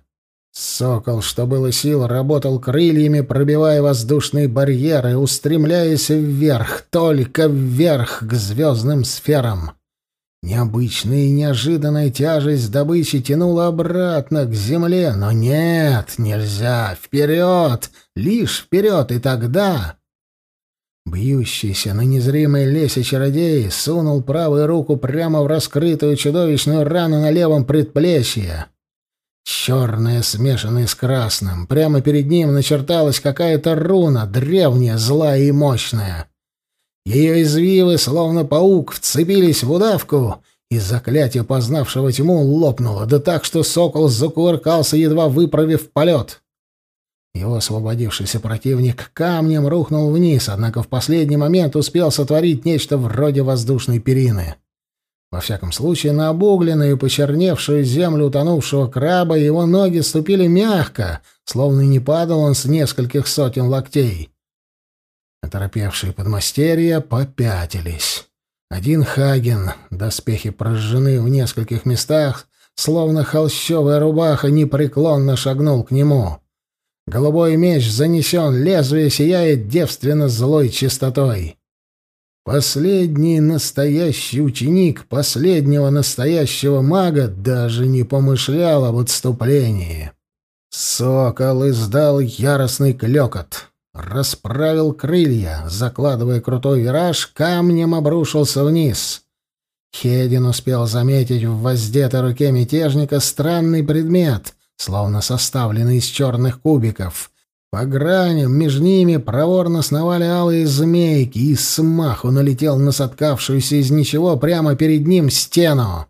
Сокол, что было сил, работал крыльями, пробивая воздушные барьеры, устремляясь вверх, только вверх, к звездным сферам. Необычная и неожиданная тяжесть добычи тянула обратно к земле, но нет, нельзя, вперед, лишь вперед, и тогда... Бьющийся на незримой лесе чародей сунул правую руку прямо в раскрытую чудовищную рану на левом предплечье. Черное, смешанное с красным. Прямо перед ним начерталась какая-то руна, древняя, злая и мощная. Ее извивы, словно паук, вцепились в удавку, и заклятие познавшего тьму лопнуло, да так, что сокол закувыркался, едва выправив полет. Его освободившийся противник камнем рухнул вниз, однако в последний момент успел сотворить нечто вроде воздушной перины. Во всяком случае, на обугленную и почерневшую землю утонувшего краба его ноги ступили мягко, словно не падал он с нескольких сотен локтей. Оторопевшие подмастерья попятились. Один Хаген, доспехи прожжены в нескольких местах, словно холщовая рубаха, непреклонно шагнул к нему. Голубой меч занесен, лезвие сияет девственно злой чистотой. Последний настоящий ученик последнего настоящего мага даже не помышлял об отступлении. Сокол издал яростный клёкот, расправил крылья, закладывая крутой вираж, камнем обрушился вниз. Хедин успел заметить в воздетой руке мятежника странный предмет, словно составленный из черных кубиков — по граням между ними проворно сновали алые змейки, и смаху налетел на соткавшуюся из ничего прямо перед ним стену.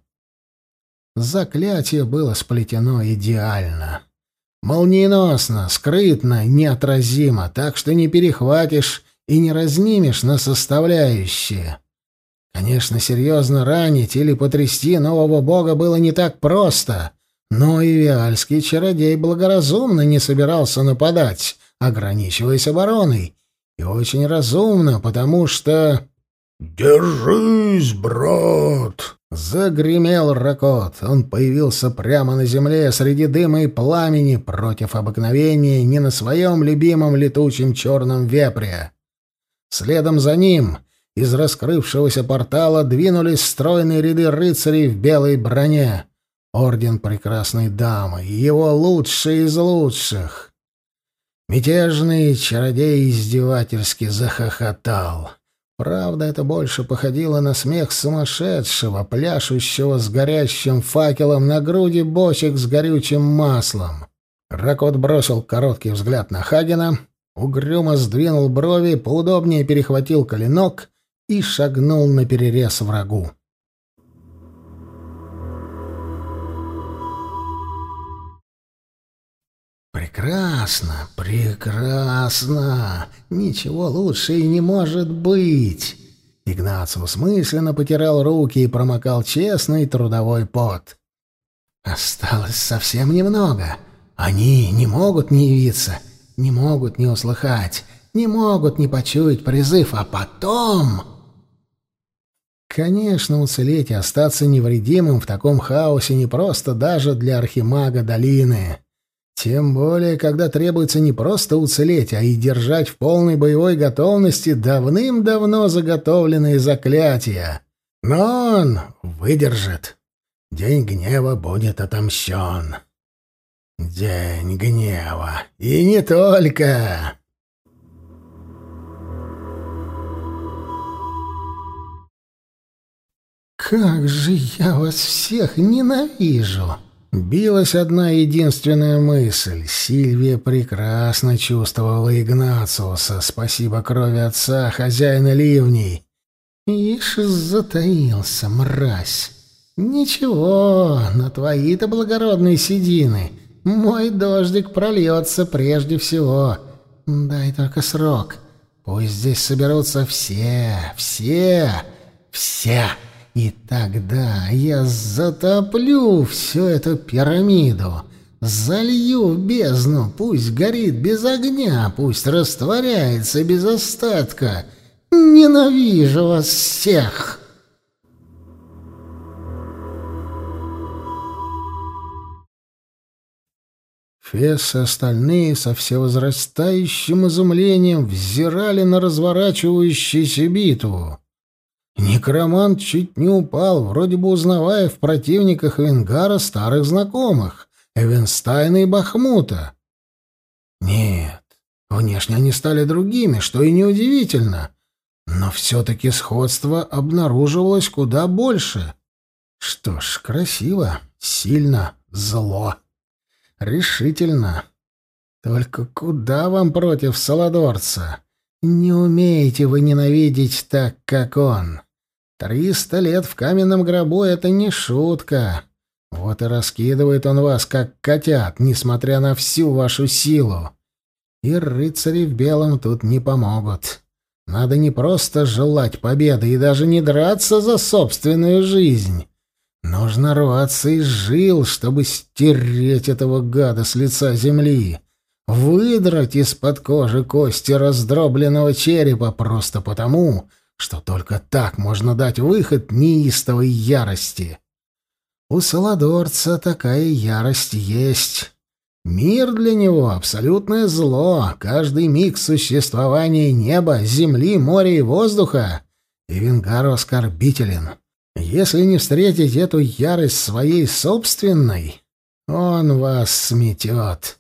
Заклятие было сплетено идеально. Молниеносно, скрытно, неотразимо, так что не перехватишь и не разнимешь на составляющие. Конечно, серьезно ранить или потрясти нового бога было не так просто — но и виальский чародей благоразумно не собирался нападать, ограничиваясь обороной. И очень разумно, потому что... «Держись, брат!» Загремел Ракот. Он появился прямо на земле среди дыма и пламени против обыкновения не на своем любимом летучем черном вепре. Следом за ним из раскрывшегося портала двинулись стройные ряды рыцарей в белой броне. Орден Прекрасной Дамы, его лучший из лучших. Мятежный чародей издевательски захохотал. Правда, это больше походило на смех сумасшедшего, пляшущего с горящим факелом на груди бочек с горючим маслом. Ракот бросил короткий взгляд на Хагена, угрюмо сдвинул брови, поудобнее перехватил коленок и шагнул на перерез врагу. Прекрасно, прекрасно. Ничего лучше и не может быть. Игнациус мысленно потирал руки и промокал честный трудовой пот. Осталось совсем немного. Они не могут не явиться, не могут не услыхать, не могут не почуять призыв, а потом... Конечно, уцелеть и остаться невредимым в таком хаосе не просто даже для архимага долины. Тем более, когда требуется не просто уцелеть, а и держать в полной боевой готовности давным-давно заготовленные заклятия. Но он выдержит. День гнева будет отомщен. День гнева. И не только. «Как же я вас всех ненавижу!» Билась одна единственная мысль. Сильвия прекрасно чувствовала Игнациуса, спасибо крови отца, хозяина ливней. Ишь, затаился, мразь. Ничего, на твои-то благородные седины мой дождик прольется прежде всего. Дай только срок. Пусть здесь соберутся все, все, все. И тогда я затоплю всю эту пирамиду, залью в бездну, пусть горит без огня, пусть растворяется без остатка. Ненавижу вас всех!» Фесс и остальные со всевозрастающим изумлением взирали на разворачивающуюся битву. Некромант чуть не упал, вроде бы узнавая в противниках Венгара старых знакомых — Эвенгстайна и Бахмута. Нет, внешне они стали другими, что и неудивительно. Но все-таки сходство обнаруживалось куда больше. Что ж, красиво, сильно, зло. Решительно. Только куда вам против Саладорца? Не умеете вы ненавидеть так, как он. Триста лет в каменном гробу — это не шутка. Вот и раскидывает он вас, как котят, несмотря на всю вашу силу. И рыцари в белом тут не помогут. Надо не просто желать победы и даже не драться за собственную жизнь. Нужно рваться из жил, чтобы стереть этого гада с лица земли, выдрать из-под кожи кости раздробленного черепа просто потому, что только так можно дать выход неистовой ярости. У Саладорца такая ярость есть. Мир для него — абсолютное зло, каждый миг существования неба, земли, моря и воздуха. И Венгару оскорбителен. Если не встретить эту ярость своей собственной, он вас сметет.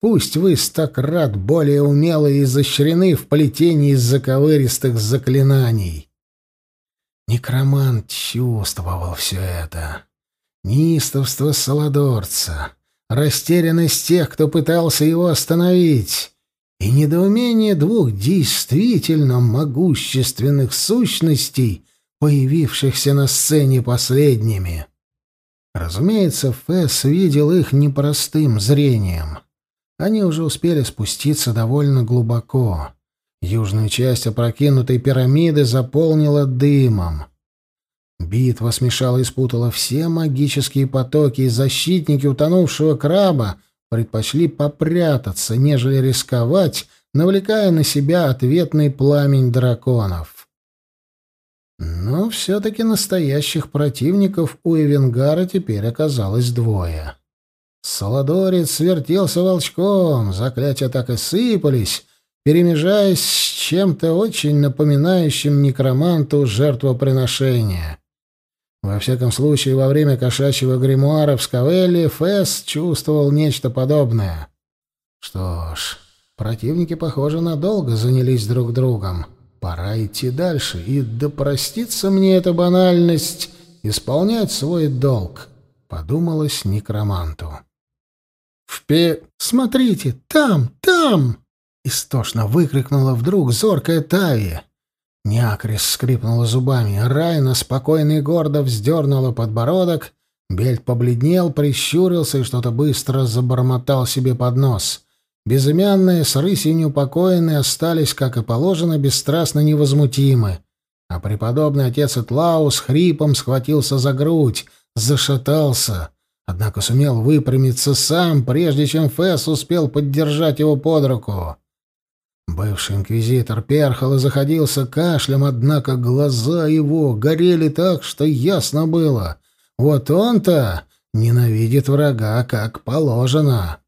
Пусть вы стократ более умелы и изощрены в плетении заковыристых заклинаний. Некромант чувствовал все это. Неистовство Саладорца, растерянность тех, кто пытался его остановить, и недоумение двух действительно могущественных сущностей, появившихся на сцене последними. Разумеется, Фэс видел их непростым зрением. Они уже успели спуститься довольно глубоко. Южную часть опрокинутой пирамиды заполнила дымом. Битва смешала и спутала все магические потоки, и защитники утонувшего краба предпочли попрятаться, нежели рисковать, навлекая на себя ответный пламень драконов. Но все-таки настоящих противников у Эвенгара теперь оказалось двое. Солодорец свертелся волчком, заклятия так и сыпались, перемежаясь с чем-то очень напоминающим некроманту жертвоприношения. Во всяком случае, во время кошачьего гримуара в Скавелле Фэс чувствовал нечто подобное. Что ж, противники, похоже, надолго занялись друг другом. Пора идти дальше, и да простится мне эта банальность, исполнять свой долг, — подумалось некроманту. «Впе... Смотрите, там, там!» — истошно выкрикнула вдруг зоркая Тавия. Неакрис скрипнула зубами, Райна спокойно и гордо вздернула подбородок, Бельт побледнел, прищурился и что-то быстро забормотал себе под нос — Безымянные с рысью неупокоенные остались, как и положено, бесстрастно невозмутимы. А преподобный отец Этлау с хрипом схватился за грудь, зашатался, однако сумел выпрямиться сам, прежде чем Фесс успел поддержать его под руку. Бывший инквизитор перхал заходился кашлем, однако глаза его горели так, что ясно было. Вот он-то ненавидит врага, как положено.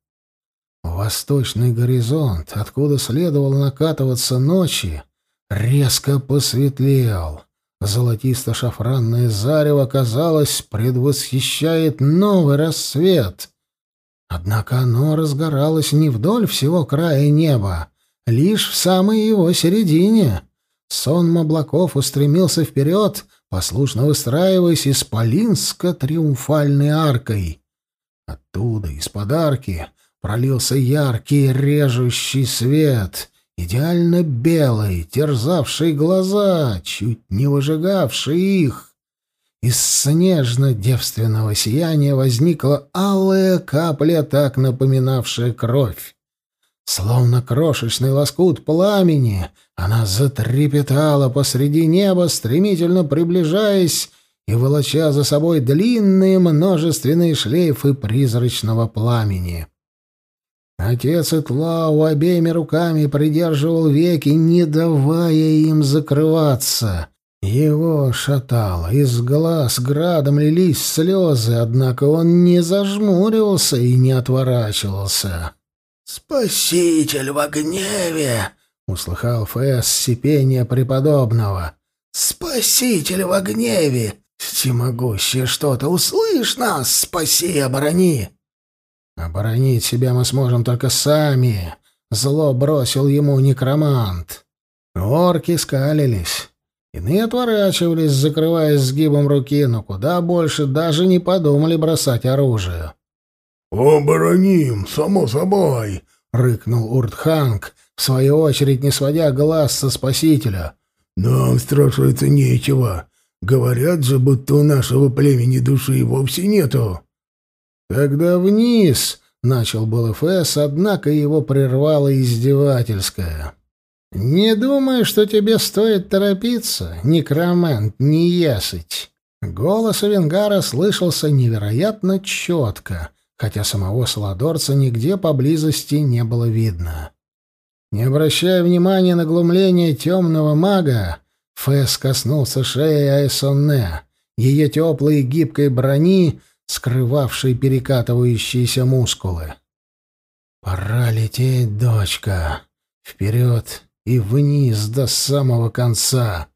Восточный горизонт, откуда следовало накатываться ночи, резко посветлел. Золотисто-шафранное зарево, казалось, предвосхищает новый рассвет. Однако оно разгоралось не вдоль всего края неба, лишь в самой его середине. Сон облаков устремился вперед, послушно выстраиваясь исполинско-триумфальной аркой. Оттуда, из-под арки, пролился яркий режущий свет, идеально белый, терзавший глаза, чуть не выжигавший их. Из снежно-девственного сияния возникла алая капля, так напоминавшая кровь. Словно крошечный лоскут пламени, она затрепетала посреди неба, стремительно приближаясь и волоча за собой длинные множественные шлейфы призрачного пламени. Отец Итлау обеими руками придерживал веки, не давая им закрываться. Его шатало, из глаз градом лились слезы, однако он не зажмуривался и не отворачивался. «Спаситель в гневе!» — услыхал Фэс сипение преподобного. «Спаситель в гневе! Всемогущее что-то, услышь нас, спаси и оборони!» «Оборонить себя мы сможем только сами», — зло бросил ему некромант. Орки скалились. Иные отворачивались, закрываясь сгибом руки, но куда больше даже не подумали бросать оружие. «Обороним, само собой!» — рыкнул Уртханг, в свою очередь не сводя глаз со спасителя. «Нам страшиться нечего. Говорят же, будто у нашего племени души вовсе нету». «Тогда вниз!» — начал был ФС, однако его прервало издевательское. «Не думаю, что тебе стоит торопиться, некромант, не ясыть». Голос Венгара слышался невероятно четко, хотя самого Саладорца нигде поблизости не было видно. Не обращая внимания на глумление темного мага, Фэс коснулся шеи Айсонне, ее теплой и гибкой брони, скрывавшей перекатывающиеся мускулы. «Пора лететь, дочка. Вперед и вниз до самого конца,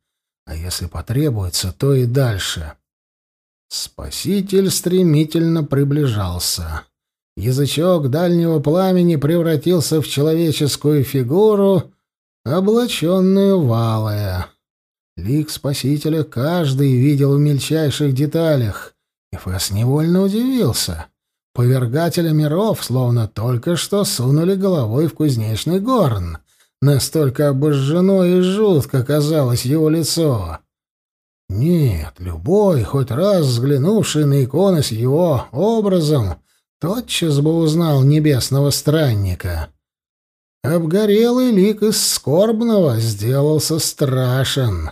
а если потребуется, то и дальше. Спаситель стремительно приближался. Язычок дальнего пламени превратился в человеческую фигуру, облаченную валая. Лик Спасителя каждый видел в мельчайших деталях, и Фэс невольно удивился. Повергателя миров словно только что сунули головой в кузнечный горн. Настолько обожжено и жутко казалось его лицо. Нет, любой, хоть раз взглянувший на иконы с его образом, тотчас бы узнал небесного странника. Обгорелый лик из скорбного сделался страшен.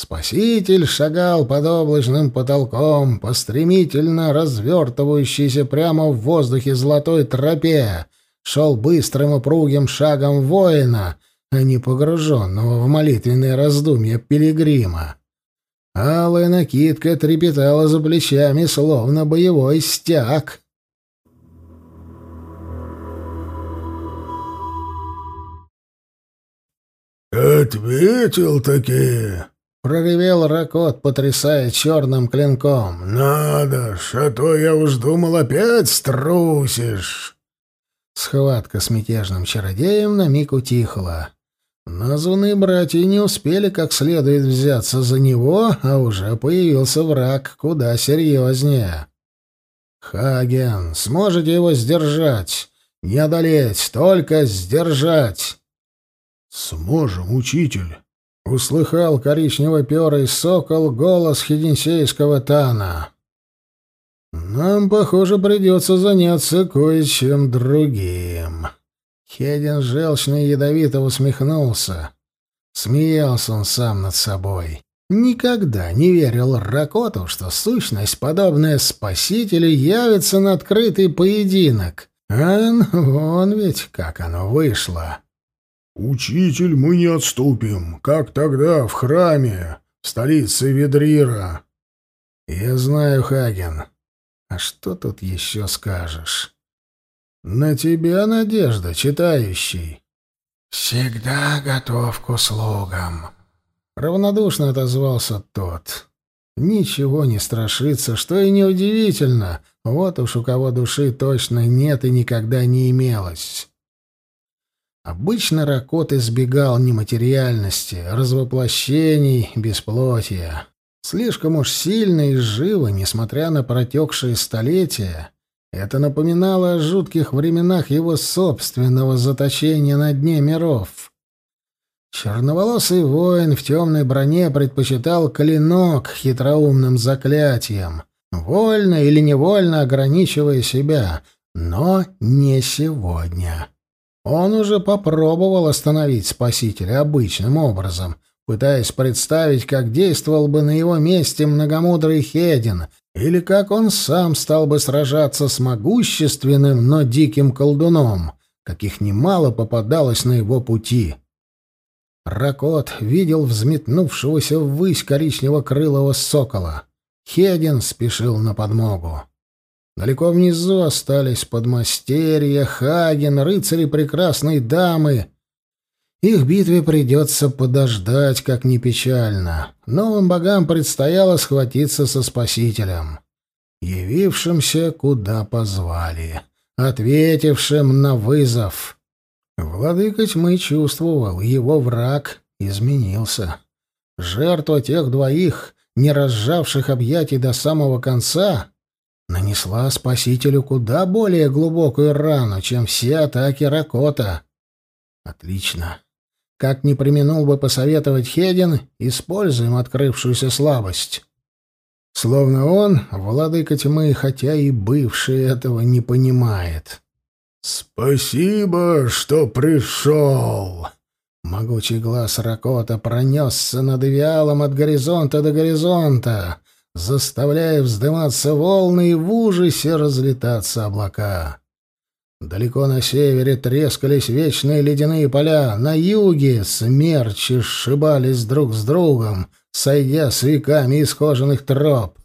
Спаситель шагал под облачным потолком по стремительно развертывающейся прямо в воздухе золотой тропе, шел быстрым упругим шагом воина, а не погруженного в молитвенные раздумья пилигрима. Алая накидка трепетала за плечами, словно боевой стяг. «Ответил-таки!» — проревел Ракот, потрясая черным клинком. «Надо ж, а то я уж думал, опять струсишь!» Схватка с мятежным чародеем на миг утихла. Названные братья не успели как следует взяться за него, а уже появился враг куда серьезнее. «Хаген, сможете его сдержать? Не одолеть, только сдержать!» «Сможем, учитель!» — услыхал коричнево-перый сокол голос хеденсейского тана. «Нам, похоже, придется заняться кое-чем другим». Хедин желчно и ядовито усмехнулся. Смеялся он сам над собой. Никогда не верил Ракоту, что сущность, подобная спасителю, явится на открытый поединок. А вон ведь как оно вышло. «Учитель, мы не отступим, как тогда в храме, в столице Ведрира». «Я знаю, Хаген. А что тут еще скажешь? На тебя надежда, читающий. Всегда готов к услугам. Равнодушно отозвался тот. Ничего не страшится, что и неудивительно. Вот уж у кого души точно нет и никогда не имелось. Обычно Ракот избегал нематериальности, развоплощений, бесплотия. Слишком уж сильно и живо, несмотря на протекшие столетия, это напоминало о жутких временах его собственного заточения на дне миров. Черноволосый воин в темной броне предпочитал клинок хитроумным заклятием, вольно или невольно ограничивая себя, но не сегодня. Он уже попробовал остановить спасителя обычным образом — пытаясь представить, как действовал бы на его месте многомудрый Хедин, или как он сам стал бы сражаться с могущественным, но диким колдуном, каких немало попадалось на его пути. Ракот видел взметнувшегося ввысь коричнево-крылого сокола. Хедин спешил на подмогу. Далеко внизу остались подмастерья, Хаген, рыцари прекрасной дамы. Их битве придется подождать, как ни печально. Новым богам предстояло схватиться со Спасителем, явившимся, куда позвали, ответившим на вызов. Владыка тьмы чувствовал, его враг изменился. Жертва тех двоих, не разжавших объятий до самого конца, нанесла спасителю куда более глубокую рану, чем все атаки Ракота. Отлично. Как не применул бы посоветовать Хедин, используем открывшуюся слабость. Словно он, владыка тьмы, хотя и бывший, этого не понимает. «Спасибо, что пришел!» Могучий глаз Ракота пронесся над Виалом от горизонта до горизонта, заставляя вздыматься волны и в ужасе разлетаться облака. Далеко на севере трескались вечные ледяные поля, на юге смерчи сшибались друг с другом, сойдя с веками исхоженных троп.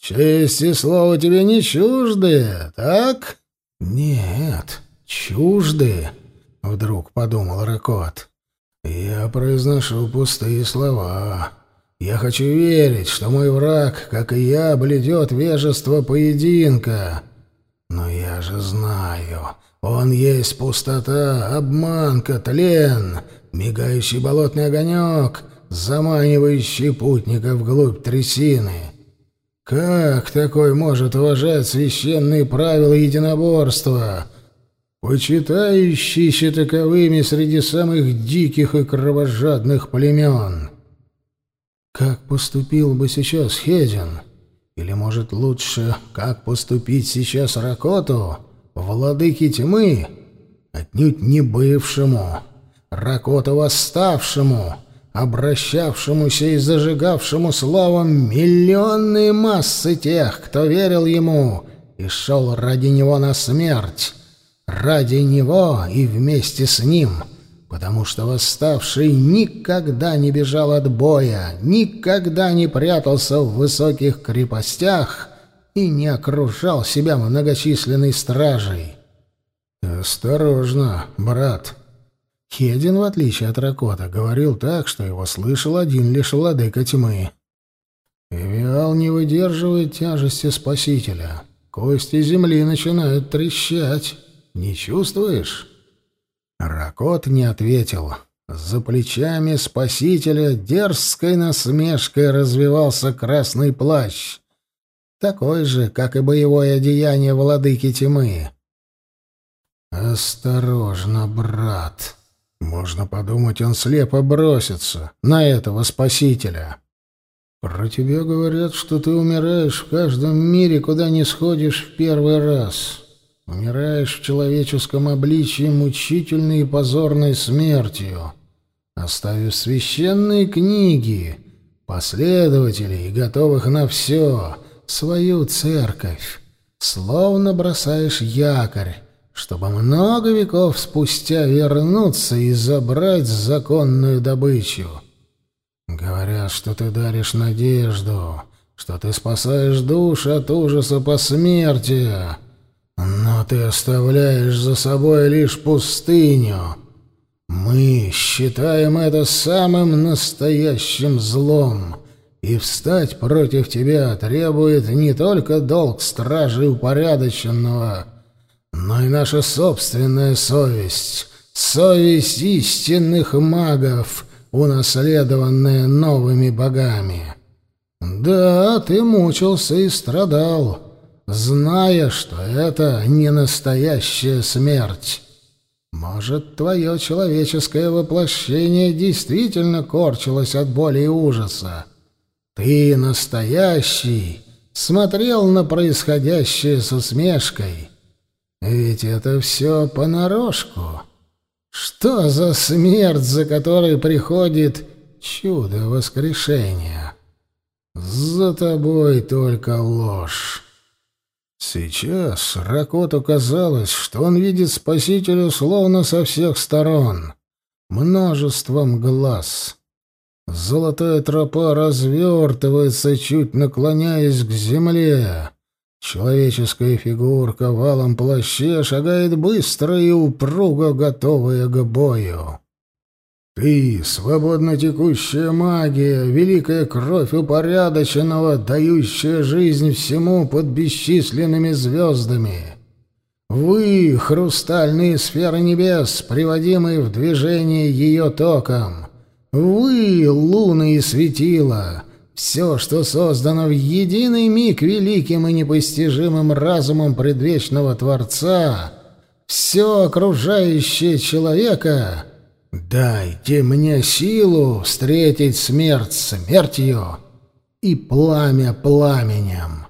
«Честь и слово тебе не чужды, так?» «Нет, чужды», — вдруг подумал Ракот. «Я произношу пустые слова. Я хочу верить, что мой враг, как и я, бледет вежество поединка. Но я же знаю, он есть пустота, обманка, тлен, мигающий болотный огонек, заманивающий путника вглубь трясины. Как такой может уважать священные правила единоборства?» почитающийся таковыми среди самых диких и кровожадных племен. Как поступил бы сейчас Хедин? Или, может, лучше, как поступить сейчас Ракоту, владыке тьмы, отнюдь не бывшему, Ракоту восставшему, обращавшемуся и зажигавшему словом миллионные массы тех, кто верил ему и шел ради него на смерть, ради него и вместе с ним — потому что восставший никогда не бежал от боя, никогда не прятался в высоких крепостях и не окружал себя многочисленной стражей. «Осторожно, брат!» Хедин, в отличие от Ракота, говорил так, что его слышал один лишь владыка тьмы. «Эвиал не выдерживает тяжести Спасителя. Кости земли начинают трещать. Не чувствуешь?» Ракот не ответил. За плечами спасителя дерзкой насмешкой развивался красный плащ, такой же, как и боевое одеяние владыки тьмы. «Осторожно, брат!» Можно подумать, он слепо бросится на этого спасителя. Про тебя говорят, что ты умираешь в каждом мире, куда не сходишь в первый раз. Умираешь в человеческом обличье мучительной и позорной смертью, оставив священные книги, последователей, готовых на все, свою церковь, словно бросаешь якорь, чтобы много веков спустя вернуться и забрать законную добычу. Говорят, что ты даришь надежду, что ты спасаешь души от ужаса посмертия, но ты оставляешь за собой лишь пустыню. Мы считаем это самым настоящим злом, и встать против тебя требует не только долг стражи упорядоченного, но и наша собственная совесть, совесть истинных магов, унаследованная новыми богами. Да, ты мучился и страдал, зная, что это не настоящая смерть. Может, твое человеческое воплощение действительно корчилось от боли и ужаса. Ты настоящий, смотрел на происходящее с усмешкой. Ведь это все понарошку. Что за смерть, за которой приходит чудо воскрешения? За тобой только ложь. Сейчас Ракоту казалось, что он видит Спасителя словно со всех сторон. множеством глаз. Золотая тропа развертывается, чуть наклоняясь к земле. Человеческая фигурка в алом плаще шагает быстро и упруго, готовая к бою. Ты — свободно текущая магия, великая кровь упорядоченного, дающая жизнь всему под бесчисленными звездами. Вы — хрустальные сферы небес, приводимые в движение ее током. Вы — луны и светила, все, что создано в единый миг великим и непостижимым разумом предвечного Творца, все окружающее человека — Дайте мне силу встретить смерть смертью и пламя пламенем.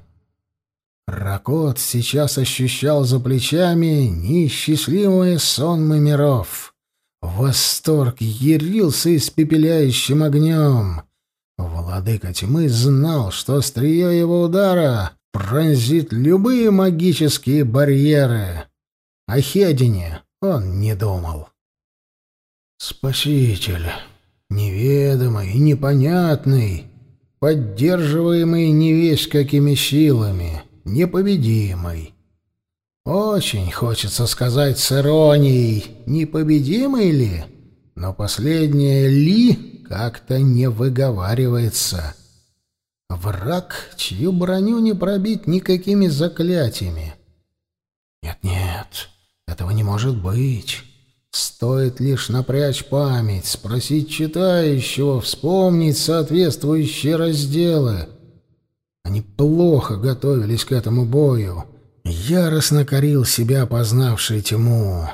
Ракот сейчас ощущал за плечами неисчислимые сонмы миров. Восторг ярился испепеляющим огнем. Владыка тьмы знал, что острие его удара пронзит любые магические барьеры. О Хедине он не думал. Спаситель, неведомый и непонятный, поддерживаемый не весь какими силами, непобедимый. Очень хочется сказать с иронией, непобедимый ли, но последнее «ли» как-то не выговаривается. Враг, чью броню не пробить никакими заклятиями. Нет-нет, этого не может быть. Стоит лишь напрячь память, спросить читающего, вспомнить соответствующие разделы. Они плохо готовились к этому бою. Яростно корил себя, познавший тьму.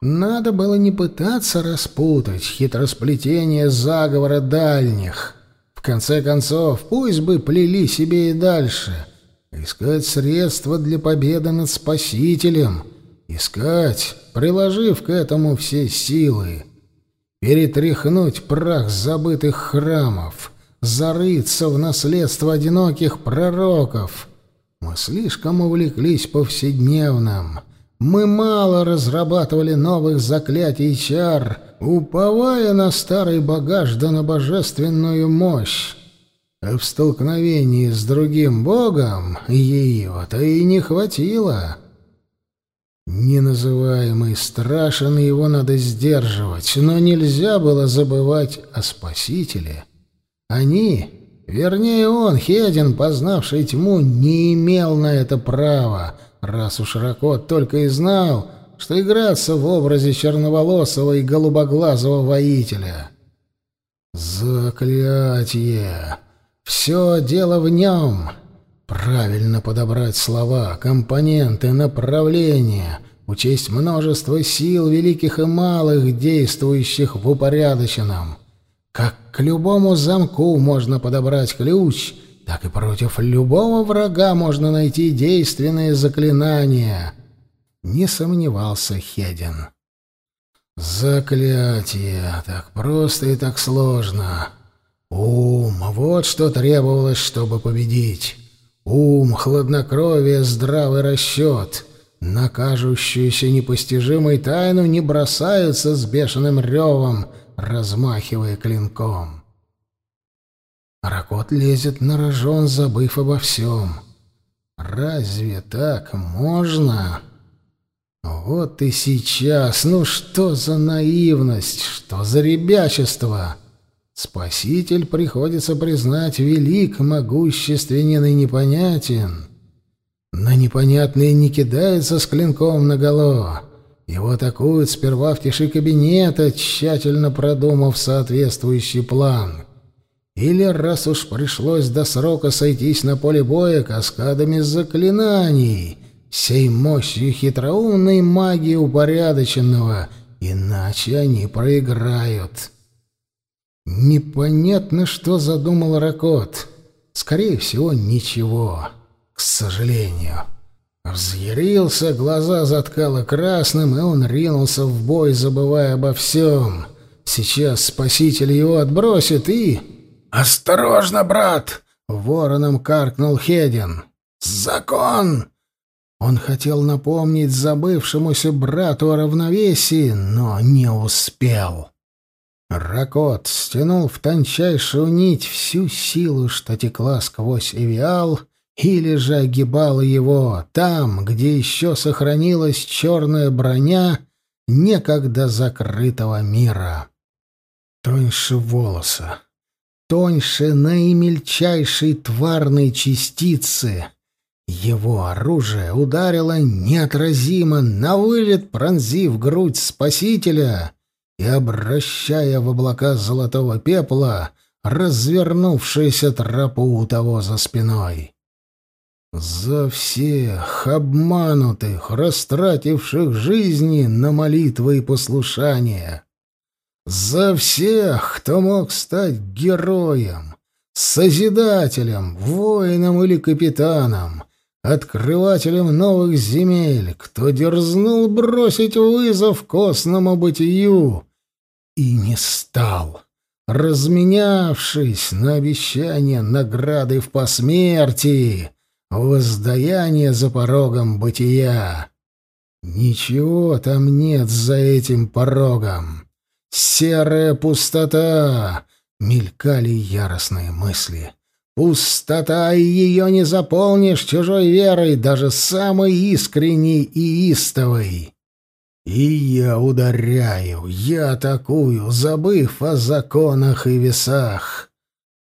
Надо было не пытаться распутать хитросплетение заговора дальних. В конце концов, пусть бы плели себе и дальше. Искать средства для победы над Спасителем. Искать приложив к этому все силы, перетряхнуть прах забытых храмов, зарыться в наследство одиноких пророков. Мы слишком увлеклись повседневным. Мы мало разрабатывали новых заклятий и чар, уповая на старый багаж да на божественную мощь. А в столкновении с другим богом ее-то и не хватило. Неназываемый страшен, его надо сдерживать, но нельзя было забывать о Спасителе. Они, вернее он, Хедин, познавший тьму, не имел на это права, раз уж Ракот только и знал, что играться в образе черноволосого и голубоглазого воителя. Заклятие! Все дело в нем! Правильно подобрать слова, компоненты, направления, учесть множество сил великих и малых, действующих в упорядоченном. Как к любому замку можно подобрать ключ, так и против любого врага можно найти действенные заклинания. Не сомневался Хедин. Заклятие, так просто и так сложно. Ум, вот что требовалось, чтобы победить. Ум, хладнокровие, здравый расчет. На кажущуюся непостижимой тайну не бросаются с бешеным ревом, размахивая клинком. Ракот лезет на рожон, забыв обо всем. Разве так можно? Вот и сейчас, ну что за наивность, что за ребячество? Спаситель, приходится признать, велик, могущественен и непонятен. На непонятные не кидается с клинком наголо. Его атакуют сперва в тиши кабинета, тщательно продумав соответствующий план. Или, раз уж пришлось до срока сойтись на поле боя каскадами заклинаний, сей мощью хитроумной магии упорядоченного, иначе они проиграют». Непонятно, что задумал Ракот. Скорее всего, ничего. К сожалению. Взъярился, глаза заткало красным, и он ринулся в бой, забывая обо всем. Сейчас спаситель его отбросит и... «Осторожно, брат!» — вороном каркнул Хедин. «Закон!» Он хотел напомнить забывшемуся брату о равновесии, но не успел. Ракот стянул в тончайшую нить всю силу, что текла сквозь Эвиал, или же огибала его там, где еще сохранилась черная броня некогда закрытого мира. Тоньше волоса, тоньше наимельчайшей тварной частицы. Его оружие ударило неотразимо, на вылет пронзив грудь спасителя и обращая в облака золотого пепла развернувшуюся тропу у того за спиной. За всех обманутых, растративших жизни на молитвы и послушание. За всех, кто мог стать героем, созидателем, воином или капитаном, открывателем новых земель, кто дерзнул бросить вызов костному бытию и не стал, разменявшись на обещание награды в посмертии, воздаяние за порогом бытия. Ничего там нет за этим порогом. Серая пустота, мелькали яростные мысли. Пустота, и ее не заполнишь чужой верой, даже самой искренней и истовой. И я ударяю, я атакую, забыв о законах и весах.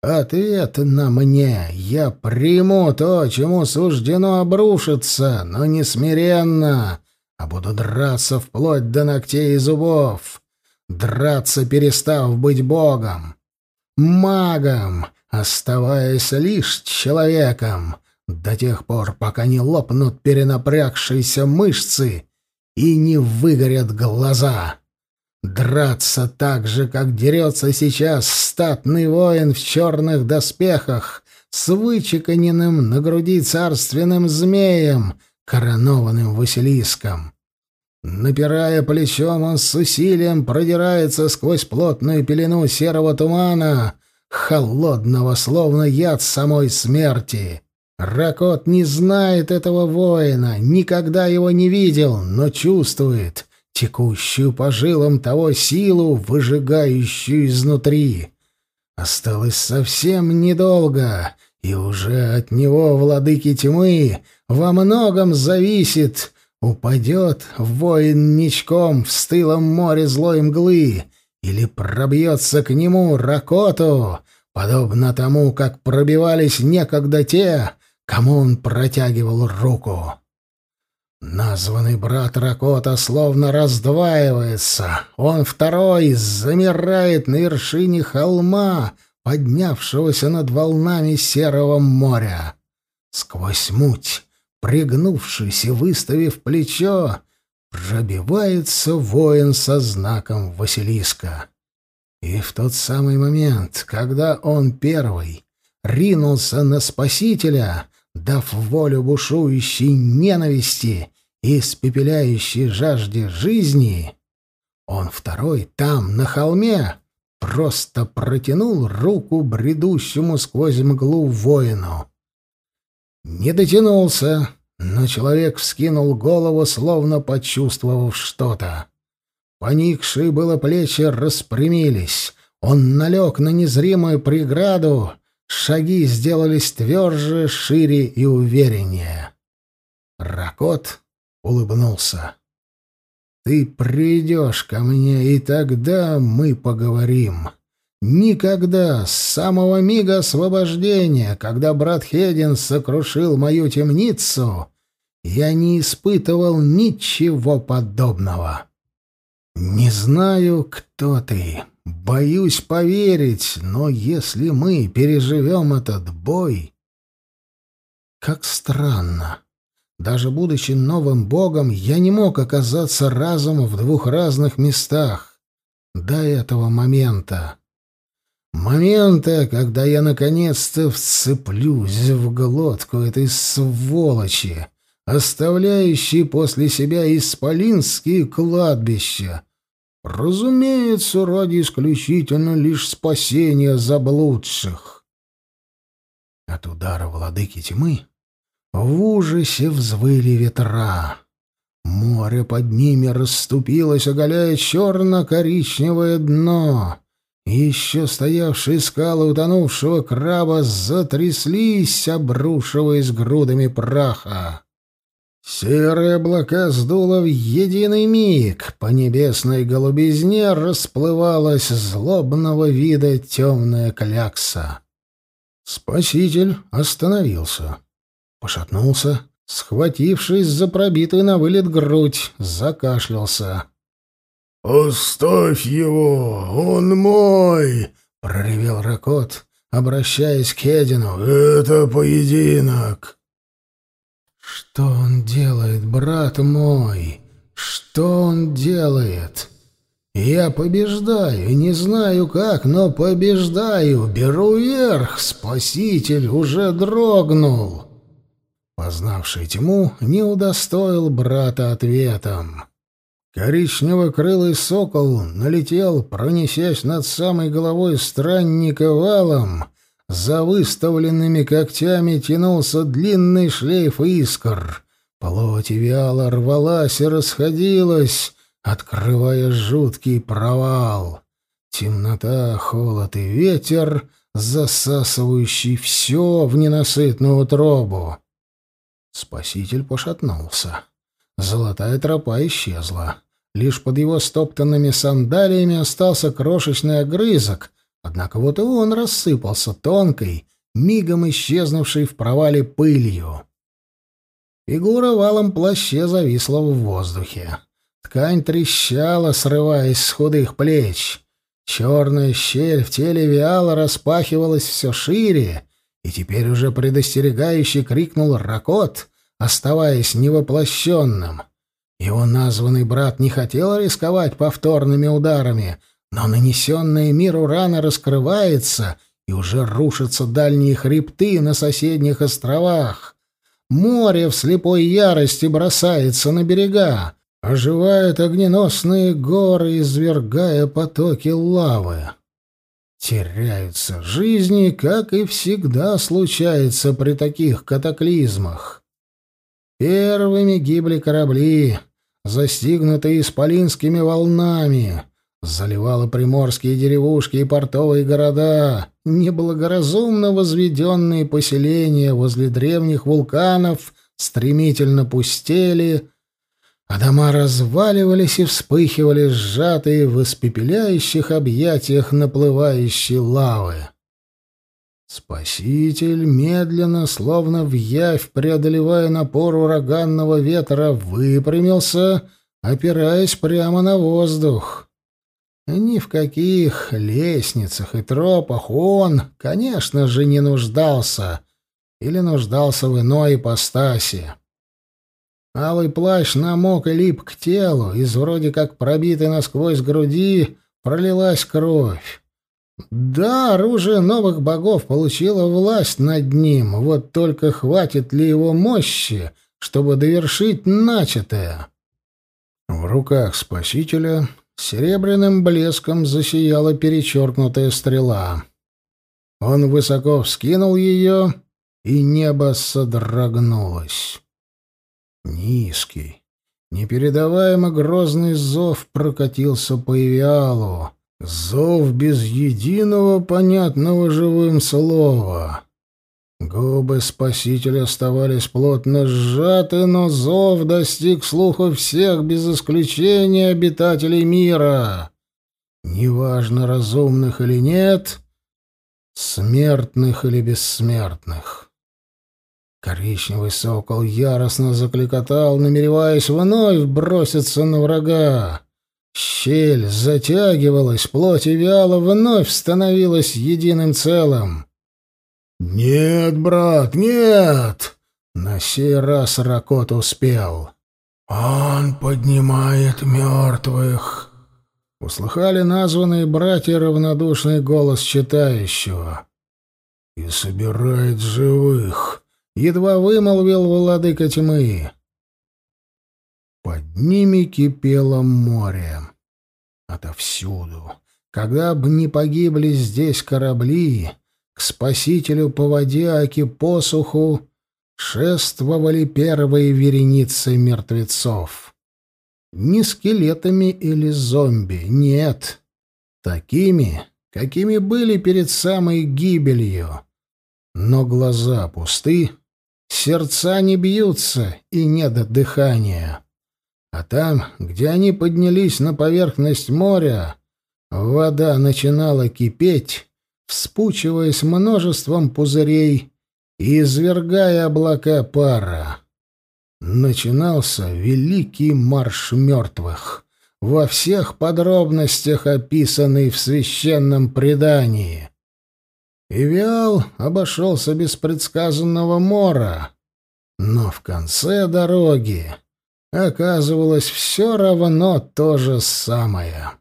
Ответ на мне. Я приму то, чему суждено обрушиться, но не смиренно, а буду драться вплоть до ногтей и зубов. Драться, перестав быть богом. Магом, оставаясь лишь человеком, до тех пор, пока не лопнут перенапрягшиеся мышцы и не выгорят глаза. Драться так же, как дерется сейчас статный воин в черных доспехах с вычеканенным на груди царственным змеем, коронованным Василиском. Напирая плечом, он с усилием продирается сквозь плотную пелену серого тумана, холодного, словно яд самой смерти. Ракот не знает этого воина, никогда его не видел, но чувствует текущую по жилам того силу, выжигающую изнутри. Осталось совсем недолго, и уже от него, владыки тьмы, во многом зависит, упадет воин ничком в стылом море злой мглы или пробьется к нему Ракоту, подобно тому, как пробивались некогда те, кому он протягивал руку. Названный брат Ракота словно раздваивается. Он второй замирает на вершине холма, поднявшегося над волнами серого моря. Сквозь муть, пригнувшись и выставив плечо, пробивается воин со знаком Василиска. И в тот самый момент, когда он первый ринулся на Спасителя, дав волю бушующей ненависти и испепеляющей жажде жизни, он второй там, на холме, просто протянул руку бредущему сквозь мглу воину. Не дотянулся, но человек вскинул голову, словно почувствовав что-то. Поникшие было плечи распрямились. Он налег на незримую преграду, Шаги сделались тверже, шире и увереннее. Ракот улыбнулся. «Ты придешь ко мне, и тогда мы поговорим. Никогда, с самого мига освобождения, когда брат Хедин сокрушил мою темницу, я не испытывал ничего подобного. Не знаю, кто ты, Боюсь поверить, но если мы переживем этот бой... Как странно. Даже будучи новым богом, я не мог оказаться разом в двух разных местах до этого момента. Момента, когда я наконец-то вцеплюсь в глотку этой сволочи, оставляющей после себя исполинские кладбища, Разумеется, ради исключительно лишь спасения заблудших. От удара владыки тьмы в ужасе взвыли ветра. Море под ними расступилось, оголяя черно-коричневое дно. еще стоявшие скалы утонувшего краба затряслись, обрушиваясь грудами праха. Серые облака сдуло в единый миг, по небесной голубизне расплывалась злобного вида темная клякса. Спаситель остановился, пошатнулся, схватившись за пробитую на вылет грудь, закашлялся. «Оставь его! Он мой!» — проревел Ракот, обращаясь к Хедину. «Это поединок!» «Что он делает, брат мой? Что он делает?» «Я побеждаю, не знаю как, но побеждаю, беру верх, спаситель уже дрогнул!» Познавший тьму не удостоил брата ответом. Коричнево-крылый сокол налетел, пронесясь над самой головой странника валом. За выставленными когтями тянулся длинный шлейф искр. Плоть вяло рвалась и расходилась, открывая жуткий провал. Темнота, холод и ветер, засасывающий все в ненасытную утробу. Спаситель пошатнулся. Золотая тропа исчезла. Лишь под его стоптанными сандалиями остался крошечный огрызок, однако вот и он рассыпался тонкой, мигом исчезнувшей в провале пылью. Фигура валом плаще зависла в воздухе. Ткань трещала, срываясь с худых плеч. Черная щель в теле Виала распахивалась все шире, и теперь уже предостерегающий крикнул Ракот, оставаясь невоплощенным. Его названный брат не хотел рисковать повторными ударами, но нанесенная миру рана раскрывается, и уже рушатся дальние хребты на соседних островах. Море в слепой ярости бросается на берега, оживают огненосные горы, извергая потоки лавы. Теряются жизни, как и всегда случается при таких катаклизмах. Первыми гибли корабли, застигнутые исполинскими волнами, заливало приморские деревушки и портовые города, неблагоразумно возведенные поселения возле древних вулканов стремительно пустели, а дома разваливались и вспыхивали, сжатые в испепеляющих объятиях наплывающей лавы. Спаситель медленно, словно в явь, преодолевая напор ураганного ветра, выпрямился, опираясь прямо на воздух. Ни в каких лестницах и тропах он, конечно же, не нуждался или нуждался в иной ипостаси. Алый плащ намок и лип к телу, из вроде как пробитой насквозь груди пролилась кровь. Да, оружие новых богов получило власть над ним, вот только хватит ли его мощи, чтобы довершить начатое? В руках спасителя серебряным блеском засияла перечеркнутая стрела. Он высоко вскинул ее, и небо содрогнулось. Низкий, непередаваемо грозный зов прокатился по Ивиалу. Зов без единого понятного живым слова. Губы спасителя оставались плотно сжаты, но зов достиг слуха всех без исключения обитателей мира. Неважно, разумных или нет, смертных или бессмертных. Коричневый сокол яростно закликотал, намереваясь вновь броситься на врага. Щель затягивалась, плоть и вяло вновь становилась единым целым. «Нет, брат, нет!» На сей раз Ракот успел. «Он поднимает мертвых!» Услыхали названные братья равнодушный голос читающего. «И собирает живых!» — едва вымолвил владыка тьмы. Под ними кипело море. Отовсюду. Когда бы не погибли здесь корабли, к спасителю по воде, аки посуху, шествовали первые вереницы мертвецов. Не скелетами или зомби, нет. Такими какими были перед самой гибелью. Но глаза пусты, сердца не бьются и нет дыхания. А там, где они поднялись на поверхность моря, вода начинала кипеть, вспучиваясь множеством пузырей и извергая облака пара. Начинался великий марш мертвых, во всех подробностях описанный в священном предании. Ивиал обошелся без предсказанного мора, но в конце дороги оказывалось все равно то же самое.